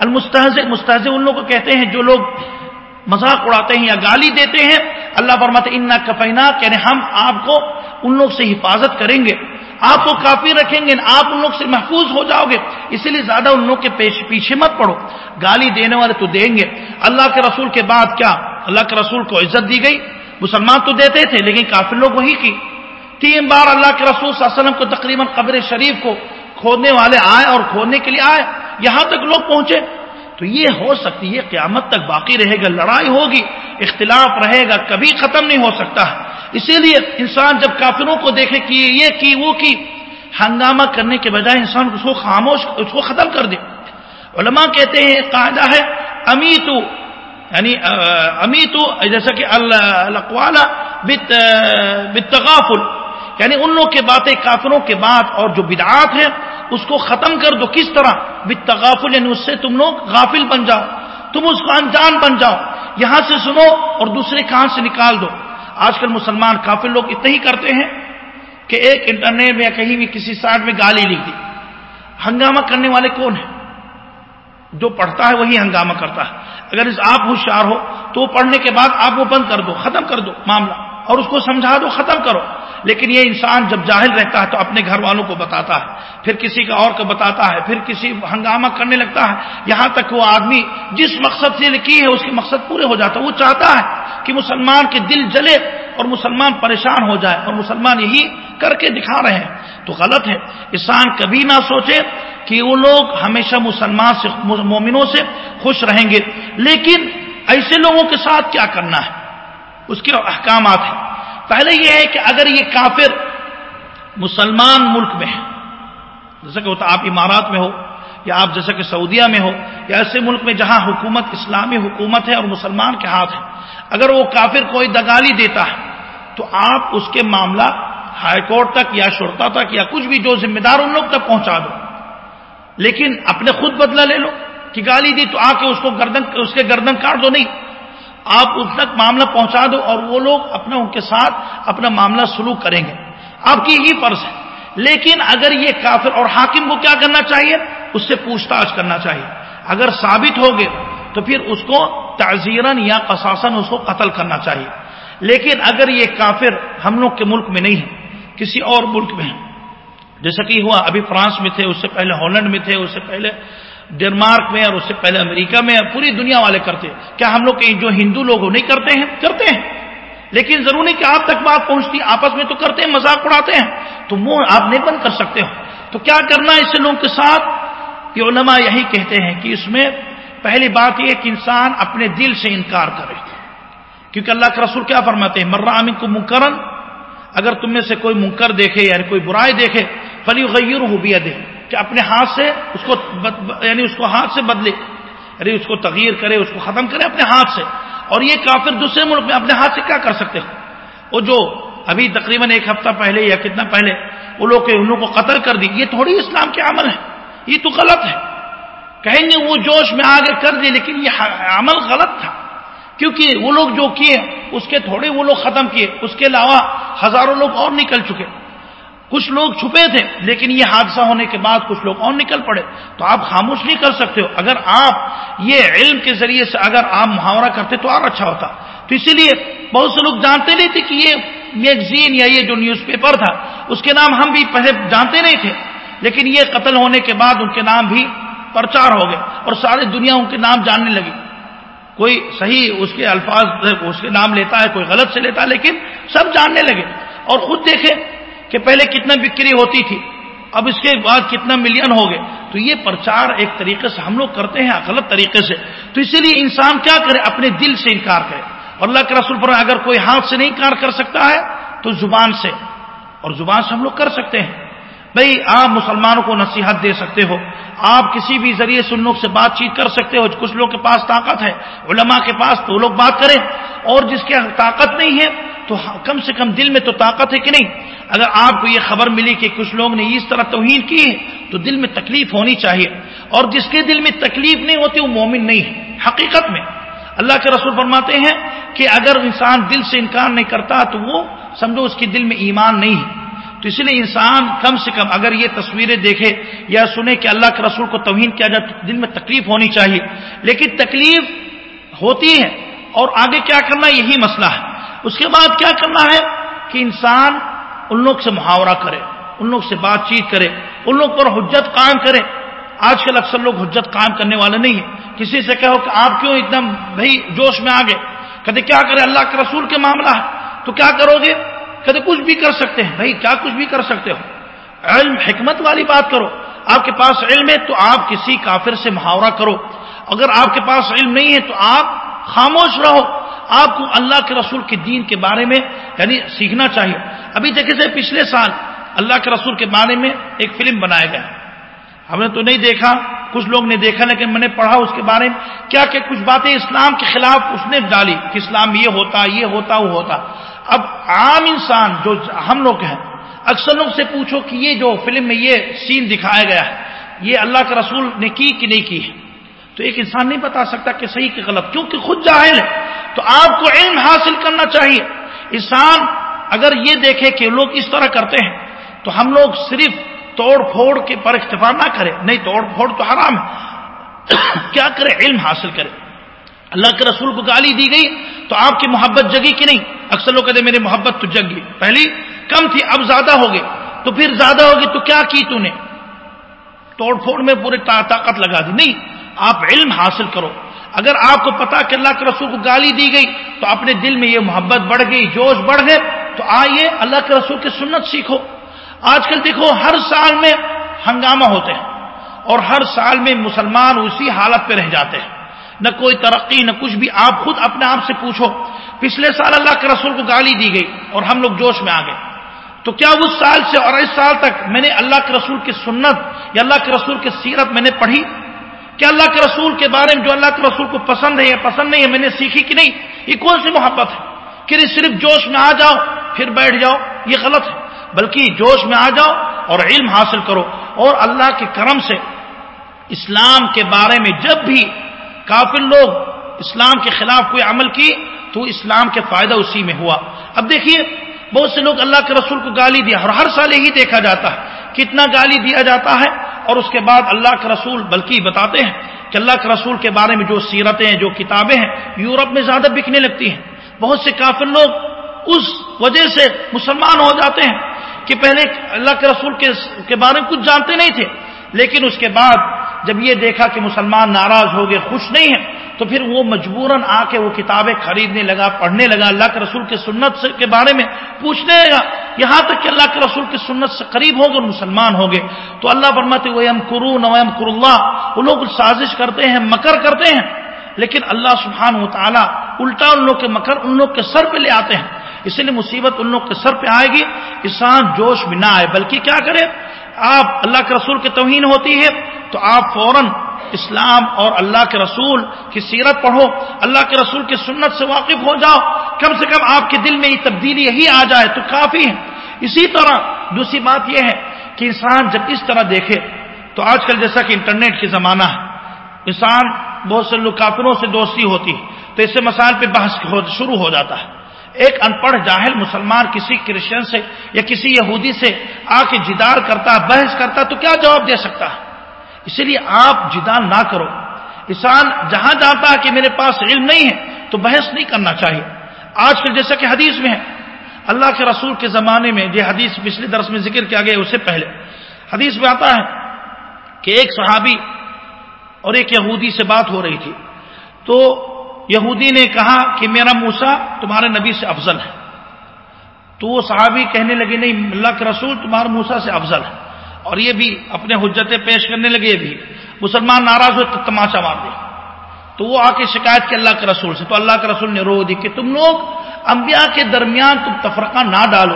المستحز مستحز ان لوگ کو کہتے ہیں جو لوگ مذاق اڑاتے ہیں یا گالی دیتے ہیں، اللہ فرماتے انا کفینا یعنی ہم آپ کو ان لوگ سے حفاظت کریں گے، آپ کو کافی رکھیں گے، آپ ان لوگ سے محفوظ ہو جاؤ گے، اسی لیے زیادہ ان لوگ کے پیچھے مت پڑو، گالی دینے والے تو دیں گے۔ اللہ کے رسول کے بعد کیا؟ اللہ کے رسول کو عزت دی گئی، مسلمان تو دیتے تھے، لیکن کافی لوگ وہی کی۔ تین بار اللہ کے رسول صلی اللہ علیہ وسلم کو تقریباً قبر شریف کو کھودنے والے آئے اور کھودنے کے لیے آئے، یہاں تک لوگ پہنچے۔ تو یہ ہو سکتی ہے، قیامت تک باقی رہے گا، لڑائی ہوگی، اختلاف رہے گا، کبھی ختم نہیں ہو سکتا۔ ہے اسی لیے انسان جب کافروں کو دیکھے کہ یہ کی، وہ کی، ہنگامہ کرنے کے بجائے انسان اس کو خاموش، اس کو ختم کر دے۔ علماء کہتے ہیں قاعدہ ہے، امیتو یعنی امیتو، جیسا کہ اللہ بتغافل یعنی ان لوگ کے باتیں کافروں کے بات اور جو بدعات ہیں اس کو ختم کر دو۔ کس طرح؟ بتغافل یعنی اس سے تم لوگ غافل بن جاؤ۔ تم اس کو انجان بن جاؤ۔ یہاں سے سنو اور دوسرے کان سے نکال دو۔ آج کل مسلمان کافی لوگ اتنے ہی کرتے ہیں کہ ایک انٹرنیٹ میں یا کہیں بھی کسی سائٹ میں گالی لکھ دی۔ ہنگامہ کرنے والے کون ہیں؟ جو پڑھتا ہے وہی ہنگامہ کرتا ہے۔ اگر اس آپ ہوشیار ہو تو وہ پڑھنے کے بعد آپ وہ بند کر دو، ختم کر دو معاملہ۔ اور اس کو سمجھا دو، ختم کرو۔ لیکن یہ انسان جب جاہل رہتا ہے تو اپنے گھر والوں کو بتاتا ہے، پھر کسی کا اور کو بتاتا ہے، پھر کسی ہنگامہ کرنے لگتا ہے۔ یہاں تک وہ آدمی جس مقصد سے لکھی ہے، اس کے مقصد پورے ہو جاتا ہے۔ وہ چاہتا ہے کہ مسلمان کے دل جلے اور مسلمان پریشان ہو جائے اور مسلمان یہی کر کے دکھا رہے ہیں۔ تو غلط ہے۔ انسان کبھی نہ سوچے کہ وہ لوگ ہمیشہ مسلمان سے، مومنوں سے خوش رہیں گے۔ لیکن ایسے لوگوں کے ساتھ کیا کرنا ہے؟ اس کے احکامات ہیں۔ پہلے یہ ہے کہ اگر یہ کافر مسلمان ملک میں ہے جیسا کہ ہوتا آپ امارات میں ہو، یا آپ جیسا کہ سعودیہ میں ہو، یا ایسے ملک میں جہاں حکومت اسلامی حکومت ہے اور مسلمان کے ہاتھ ہے، اگر وہ کافر کوئی دگالی دیتا ہے، تو آپ اس کے معاملہ ہائی کورٹ تک یا شرطا تک یا کچھ بھی جو ذمہ دار ان لوگ تک پہنچا دو۔ لیکن اپنے خود بدلہ لے لو، کہ گالی دی تو آ کے اس کو گردن، اس کے گردن کاٹ دو، نہیں۔ آپ اس تک معاملہ پہنچا دو اور وہ لوگ اپنا ان کے ساتھ اپنا معاملہ سلوک کریں گے۔ آپ کی یہی فرض ہے۔ لیکن اگر یہ کافر اور حاکم کو کیا کرنا چاہیے؟ اس سے پوچھ تاچھ کرنا چاہیے۔ اگر ثابت ہو گئے تو پھر اس کو تعزیرن یا قصاصن اس کو قتل کرنا چاہیے۔ لیکن اگر یہ کافر ہم لوگ کے ملک میں نہیں ہے، کسی اور ملک میں ہے۔ جیسا کہ ہوا، ابھی فرانس میں تھے، اس سے پہلے ہالینڈ میں تھے، اس سے پہلے ڈنمارک میں اور اس سے پہلے امریکہ میں پوری دنیا والے کرتے کیا ہم لوگ جو ہندو لوگ وہ نہیں کرتے ہیں؟ کرتے ہیں۔ لیکن ضروری کہ آپ تک بات پہنچتی، آپس میں تو کرتے ہیں، مذاق اڑاتے ہیں۔ تو منہ آپ نہیں بند کر سکتے ہو۔ تو کیا کرنا ایسے لوگوں کے ساتھ؟ یہ علماء یہی کہتے ہیں کہ اس میں پہلی بات یہ کہ انسان اپنے دل سے انکار کرے۔ کیونکہ اللہ کے رسول کیا فرماتے ہیں؟ مرہ عامن کو منکرن۔ اگر تم میں سے کوئی منکر دیکھے یعنی کوئی برائی دیکھے فلی غیر ہو بھی دے کہ اپنے ہاتھ سے اس کو یعنی اس کو ہاتھ سے بدلے۔ یعنی اس کو تغیر کرے، اس کو ختم کرے اپنے ہاتھ سے۔ اور یہ کافر دوسرے ملک میں اپنے ہاتھ سے کیا کر سکتے ہو؟ وہ جو ابھی تقریباً ایک ہفتہ پہلے یا کتنا پہلے وہ لوگ ان لوگوں کو قتل کر دی، یہ تھوڑی اسلام کے عمل ہے یہ تو غلط ہے۔ کہیں گے وہ جوش میں آگے کر دی، لیکن یہ عمل غلط تھا۔ کیونکہ وہ لوگ جو کیے، اس کے تھوڑے وہ لوگ ختم کیے۔ اس کے علاوہ ہزاروں لوگ اور نکل چکے۔ کچھ لوگ چھپے تھے، لیکن یہ حادثہ ہونے کے بعد کچھ لوگ اور نکل پڑے۔ تو آپ خاموش نہیں کر سکتے ہو۔ اگر آپ یہ علم کے ذریعے سے اگر آپ محاورہ کرتے تو اور اچھا ہوتا۔ تو اسی لیے بہت سے لوگ جانتے نہیں تھے کہ یہ میگزین یا یہ جو نیوز پیپر تھا، اس کے نام ہم بھی پہلے جانتے نہیں تھے۔ لیکن یہ قتل ہونے کے بعد ان کے نام بھی پرچار ہو گئے اور ساری دنیا ان کے نام جاننے لگی۔ کوئی صحیح اس کے الفاظ، اس کے نام لیتا ہے، کوئی غلط سے لیتا ہے، لیکن سب جاننے لگے۔ اور خود دیکھے کہ پہلے کتنا بکری ہوتی تھی، اب اس کے بعد کتنا ملین ہو گئے۔ تو یہ پرچار ایک طریقے سے ہم لوگ کرتے ہیں، غلط طریقے سے۔ تو اسی لیے انسان کیا کرے، اپنے دل سے انکار کرے۔ اور اللہ کے رسول پر اگر کوئی ہاتھ سے نہیں انکار کر سکتا ہے، تو زبان سے۔ اور زبان سے ہم لوگ کر سکتے ہیں۔ بھائی آپ مسلمانوں کو نصیحت دے سکتے ہو۔ آپ کسی بھی ذریعے سے ان لوگ سے بات چیت کر سکتے ہو۔ کچھ لوگ کے پاس طاقت ہے، علماء کے پاس تو وہ لوگ بات کریں۔ اور جس کے طاقت نہیں ہے، تو ہاں، کم سے کم دل میں تو طاقت ہے کہ نہیں؟ اگر آپ کو یہ خبر ملی کہ کچھ لوگ نے اس طرح توہین کی ہے، تو دل میں تکلیف ہونی چاہیے۔ اور جس کے دل میں تکلیف نہیں ہوتی، وہ مومن نہیں ہے، حقیقت میں۔ اللہ کے رسول فرماتے ہیں کہ اگر انسان دل سے انکار نہیں کرتا، تو وہ، سمجھو، اس کے دل میں ایمان نہیں ہے۔ تو اس لیے انسان کم سے کم اگر یہ تصویریں دیکھے یا سنے کہ اللہ کے رسول کو توہین کیا جائے تو دل میں تکلیف ہونی چاہیے۔ لیکن تکلیف ہوتی ہے اور آگے کیا کرنا یہی مسئلہ ہے۔ اس کے بعد کیا کرنا ہے کہ انسان ان لوگ سے محاورہ کرے، ان لوگ سے بات چیت کرے، ان لوگ پر حجت قائم کرے۔ آج کل اکثر لوگ حجت قائم کرنے والے نہیں ہیں۔ کسی سے کہو کہ آپ کیوں ایک دم بھائی جوش میں آ گئے کہتے کیا کرے؟ اللہ کے رسول کے معاملہ ہے۔ تو کیا کرو گے؟ کہتے کچھ بھی کر سکتے ہیں۔ بھائی، کیا کچھ بھی کر سکتے ہو؟ علم، حکمت والی بات کرو۔ آپ کے پاس علم ہے تو آپ کسی کافر سے محاورہ کرو۔ اگر آپ کے پاس علم نہیں ہے تو آپ خاموش رہو۔ آپ کو اللہ کے رسول کے دین کے بارے میں یعنی سیکھنا چاہیے۔ ابھی دیکھے سے پچھلے سال اللہ کے رسول کے بارے میں ایک فلم بنایا گیا۔ ہم نے تو نہیں دیکھا، کچھ لوگ نے دیکھا، لیکن میں نے پڑھا اس کے بارے میں۔ کیا کہ کچھ باتیں اسلام کے خلاف اس نے ڈالی کہ اسلام یہ ہوتا یہ ہوتا، وہ ہوتا۔ اب عام انسان جو ہم لوگ ہیں، اکثر لوگ سے پوچھو کہ یہ جو فلم میں یہ سین دکھایا گیا ہے، یہ اللہ کے رسول نے کی کہ نہیں کی ہے؟ تو ایک انسان نہیں بتا سکتا کہ صحیح کہ غلط، کیونکہ خود جاہل ہے۔ تو آپ کو علم حاصل کرنا چاہیے۔ انسان اگر یہ دیکھے کہ لوگ اس طرح کرتے ہیں، تو ہم لوگ صرف توڑ پھوڑ کے پر اکتفا نہ کرے نہیں، توڑ پھوڑ تو حرام ہے۔ <coughs> کیا کرے؟ علم حاصل کرے۔ اللہ کے رسول کو گالی دی گئی تو آپ کی محبت جگی کہ نہیں؟ اکثر لوگ کہتے میری محبت تو جگ گئی۔ پہلی، کم تھی، اب زیادہ ہو گئی۔ تو پھر زیادہ ہوگی تو کیا کی تو نے؟ توڑ پھوڑ میں پورے طاقت لگا دی۔ نہیں، آپ علم حاصل کرو۔ اگر آپ کو پتا کہ اللہ کے رسول کو گالی دی گئی تو اپنے دل میں یہ محبت بڑھ گئی، جوش بڑھ گئے، تو آئیے اللہ کے رسول کی سنت سیکھو۔ آج کل دیکھو، ہر سال میں ہنگامہ ہوتے ہیں اور ہر سال میں مسلمان اسی حالت پہ رہ جاتے ہیں۔ نہ کوئی ترقی، نہ کچھ بھی، آپ خود اپنے آپ سے پوچھو۔ پچھلے سال اللہ کے رسول کو گالی دی گئی اور ہم لوگ جوش میں آ گئے۔ تو کیا اس سال سے اور اس سال تک میں نے اللہ کے رسول کی سنت یا اللہ کے رسول کی سیرت میں نے پڑھی؟ کہ اللہ کے رسول کے بارے میں جو اللہ کے رسول کو پسند ہے یا پسند نہیں ہے، میں نے سیکھی کہ نہیں؟ یہ کون سی محبت ہے؟ کہ صرف جوش میں آ جاؤ، پھر بیٹھ جاؤ، یہ غلط ہے۔ بلکہ جوش میں آ جاؤ اور علم حاصل کرو۔ اور اللہ کے کرم سے اسلام کے بارے میں جب بھی کافر لوگ اسلام کے خلاف کوئی عمل کی تو اسلام کے فائدہ اسی میں ہوا۔ اب دیکھیے، بہت سے لوگ اللہ کے رسول کو گالی دیا اور ہر سال یہی دیکھا جاتا ہے کتنا گالی دیا جاتا ہے اور اس کے بعد اللہ کے رسول بلکہ بتاتے ہیں کہ اللہ کے رسول کے بارے میں جو سیرتیں جو کتابیں ہیں، یورپ میں زیادہ بکنے لگتی ہیں۔ بہت سے کافر لوگ اس وجہ سے مسلمان ہو جاتے ہیں کہ پہلے اللہ کے رسول کے بارے میں کچھ جانتے نہیں تھے، لیکن اس کے بعد جب یہ دیکھا کہ مسلمان ناراض ہو گئے، خوش نہیں ہیں، تو پھر وہ مجبوراً آ کے وہ کتابیں خریدنے لگا، پڑھنے لگا۔ اللہ کے رسول کی سنت کے بارے میں پوچھنے لگا۔ یہاں تک کہ اللہ کے رسول کی سنت سے قریب ہو گئے اور مسلمان ہو گئے۔ تو اللہ برماتے وہ ام کرو نوم کر اللہ وہ لوگ سازش کرتے ہیں، مکر کرتے ہیں۔ لیکن اللہ سبحان و تعالیٰ الٹا ان لوگ کے مکر، ان لوگ کے سر پہ لے آتے ہیں۔ اس لیے مصیبت ان لوگ کے سر پہ آئے گی۔ انسان جوش بھی نہ آئے، بلکہ کیا کرے؟ آپ اللہ کے رسول کی توہین ہوتی ہے، تو آپ فوراً اسلام اور اللہ کے رسول کی سیرت پڑھو، اللہ کے رسول کی سنت سے واقف ہو جاؤ۔ کم سے کم آپ کے دل میں یہ تبدیلی یہی آ جائے تو کافی ہے۔ اسی طرح دوسری بات یہ ہے کہ انسان جب اس طرح دیکھے، تو آج کل جیسا کہ انٹرنیٹ کی زمانہ ہے، انسان بہت سے لوگ کافروں سے دوستی ہوتی ہے، تو اس سے مسائل پہ بحث شروع ہو جاتا ہے۔ ایک ان پڑھ جاہل مسلمان کسی کرسچن سے یا کسی یہودی سے آ کے جدار کرتا، بحث کرتا، تو کیا جواب دے سکتا؟ ہے اسی لیے آپ جدال نہ کرو۔ انسان جہاں جاتا ہے کہ میرے پاس علم نہیں ہے، تو بحث نہیں کرنا چاہیے۔ آج کل جیسا کہ حدیث میں ہے، اللہ کے رسول کے زمانے میں یہ حدیث پچھلے درس میں ذکر کیا گیا اس سے پہلے۔ حدیث میں آتا ہے کہ ایک صحابی اور ایک یہودی سے بات ہو رہی تھی۔ تو یہودی نے کہا کہ میرا موسا تمہارے نبی سے افضل ہے۔ تو وہ صحابی کہنے لگے، نہیں، اللہ کے رسول تمہارا موسا سے افضل ہے۔ اور یہ بھی اپنے حجتیں پیش کرنے لگے بھی۔ مسلمان ناراض ہوئے تو تماشا مار دے تو وہ آ کے شکایت کی اللہ کے رسول سے، تو اللہ کے رسول نے رو دی کہ تم لوگ انبیاء کے درمیان تم تفرقہ نہ ڈالو،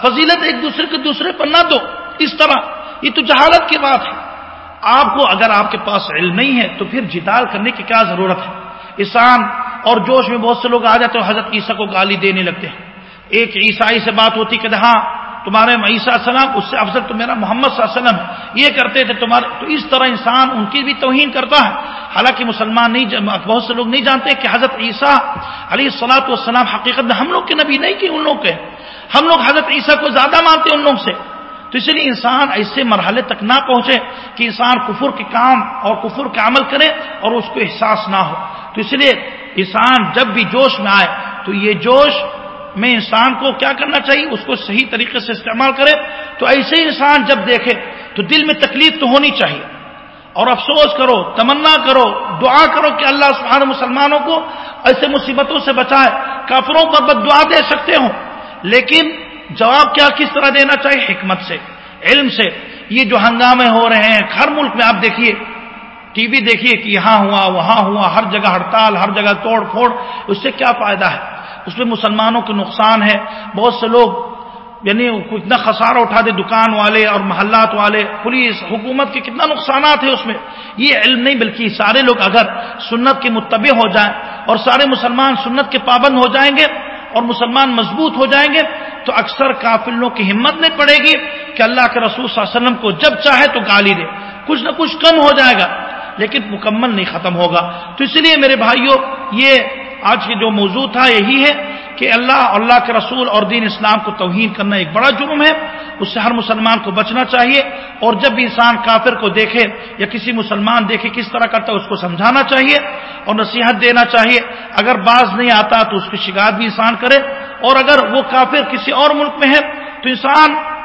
فضیلت ایک دوسرے کے دوسرے پر نہ دو۔ اس طرح، یہ تو جہالت کی بات ہے۔ آپ کو اگر آپ کے پاس علم نہیں ہے تو پھر جدال کرنے کی کیا ضرورت ہے؟ اسان اور جوش میں بہت سے لوگ آ جاتے ہیں حضرت عیسیٰ کو گالی دینے لگتے ہیں۔ ایک عیسائی سے بات ہوتی کہ ہاں تمہارے عیسیٰ السلام، اس سے افضل تو میرا محمد صلی اللہ علیہ وسلم یہ کرتے تھے تمہارے، تو اس طرح انسان ان کی بھی توہین کرتا ہے۔ حالانکہ مسلمان نہیں بہت سے لوگ نہیں جانتے کہ حضرت عیسیٰ علی السلاۃ والسلام حقیقت میں ہم لوگ کے نبی نہیں کہ ان لوگ کے۔ ہم لوگ حضرت عیسیٰ کو زیادہ مانتے ان لوگ سے۔ تو اس لیے انسان ایسے مرحلے تک نہ پہنچے کہ انسان کفر کے کام اور کفر کا عمل کرے اور اس کو احساس نہ ہو۔ تو اس لیے انسان جب بھی جوش میں آئے تو یہ جوش میں انسان کو کیا کرنا چاہیے؟ اس کو صحیح طریقے سے استعمال کرے۔ تو ایسے انسان جب دیکھے تو دل میں تکلیف تو ہونی چاہیے۔ اور افسوس کرو، تمنا کرو، دعا کرو کہ اللہ سبحانہ مسلمانوں کو ایسے مصیبتوں سے بچائے۔ کافروں پر بد دعا دے سکتے ہوں۔ لیکن جواب کیا کس طرح دینا چاہیے؟ حکمت سے، علم سے۔ یہ جو ہنگامے ہو رہے ہیں، ہر ملک میں آپ دیکھیے۔ ٹی وی دیکھیے کہ یہاں ہوا، وہاں ہوا، ہر جگہ ہڑتال، ہر جگہ توڑ پھوڑ، اس سے کیا فائدہ ہے؟ اس میں مسلمانوں کو نقصان ہے۔ بہت سے لوگ یعنی اتنا خسارہ اٹھا دے دکان والے اور محلات والے، پولیس، حکومت کے کتنا نقصانات ہیں اس میں۔ یہ علم نہیں، بلکہ سارے لوگ اگر سنت کے متبع ہو جائیں اور سارے مسلمان سنت کے پابند ہو جائیں گے اور مسلمان مضبوط ہو جائیں گے، تو اکثر کافلوں کی ہمت نہیں پڑے گی کہ اللہ کے رسول صلی اللہ علیہ وسلم کو جب چاہے تو گالی دے۔ کچھ نہ کچھ کم ہو جائے گا۔ لیکن مکمل نہیں ختم ہوگا۔ تو اس لیے میرے بھائیوں یہ آج کے جو موضوع تھا یہی ہے کہ اللہ اللہ کے رسول اور دین اسلام کو توہین کرنا ایک بڑا جرم ہے۔ اس سے ہر مسلمان کو بچنا چاہیے اور جب بھی انسان کافر کو دیکھے یا کسی مسلمان دیکھے کس طرح کرتا ہے، اس کو سمجھانا چاہیے اور نصیحت دینا چاہیے۔ اگر باز نہیں آتا تو اس کی شکایت بھی انسان کرے۔ اور اگر وہ کافر کسی اور ملک میں ہے، تو انسان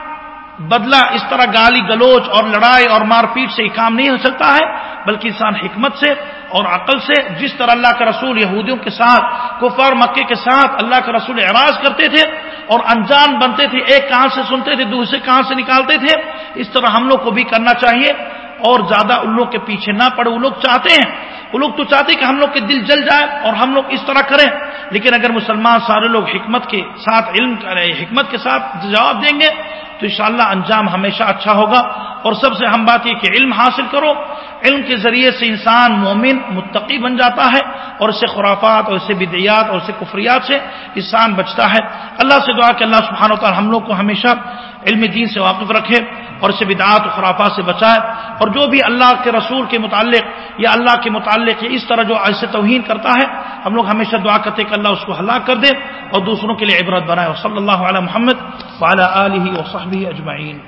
بدلہ اس طرح گالی گلوچ اور لڑائی اور مار پیٹ سے یہ کام نہیں ہو سکتا ہے، بلکہ انسان حکمت سے اور عقل سے جس طرح اللہ کا رسول یہودیوں کے ساتھ، کفار مکے کے ساتھ اللہ کا رسول اعراض کرتے تھے اور انجان بنتے تھے، ایک کہاں سے سنتے تھے، دوسرے کہاں سے نکالتے تھے، اس طرح ہم لوگ کو بھی کرنا چاہیے۔ اور زیادہ ان لوگ کے پیچھے نہ پڑے وہ لوگ چاہتے ہیں۔ وہ لوگ تو چاہتے ہیں کہ ہم لوگ کے دل جل جائے اور ہم لوگ اس طرح کریں۔ لیکن اگر مسلمان سارے لوگ حکمت کے ساتھ، علم کریں حکمت کے ساتھ جواب دیں گے تو انشاءاللہ انجام ہمیشہ اچھا ہوگا اور سب سے اہم بات یہ کہ علم حاصل کرو۔ علم کے ذریعے سے انسان مومن متقی بن جاتا ہے اور اسے خرافات اور اسے بدیات اور اسے کفریات سے انسان بچتا ہے۔ اللہ سے دعا کہ اللہ سبحانہ و تعالی ہم لوگ کو ہمیشہ علم دین سے واقف رکھے اور اسے بدعات و خرافات سے بچائے۔ اور جو بھی اللہ کے رسول کے متعلق یا اللہ کے متعلق اس طرح جو ایسے توہین کرتا ہے، ہم لوگ ہمیشہ دعا کرتے کہ اللہ اس کو ہلاک کر دے اور دوسروں کے لیے عبرت بنائے۔ صلی اللہ علیہ محمد علیہ و صحبی اجمعین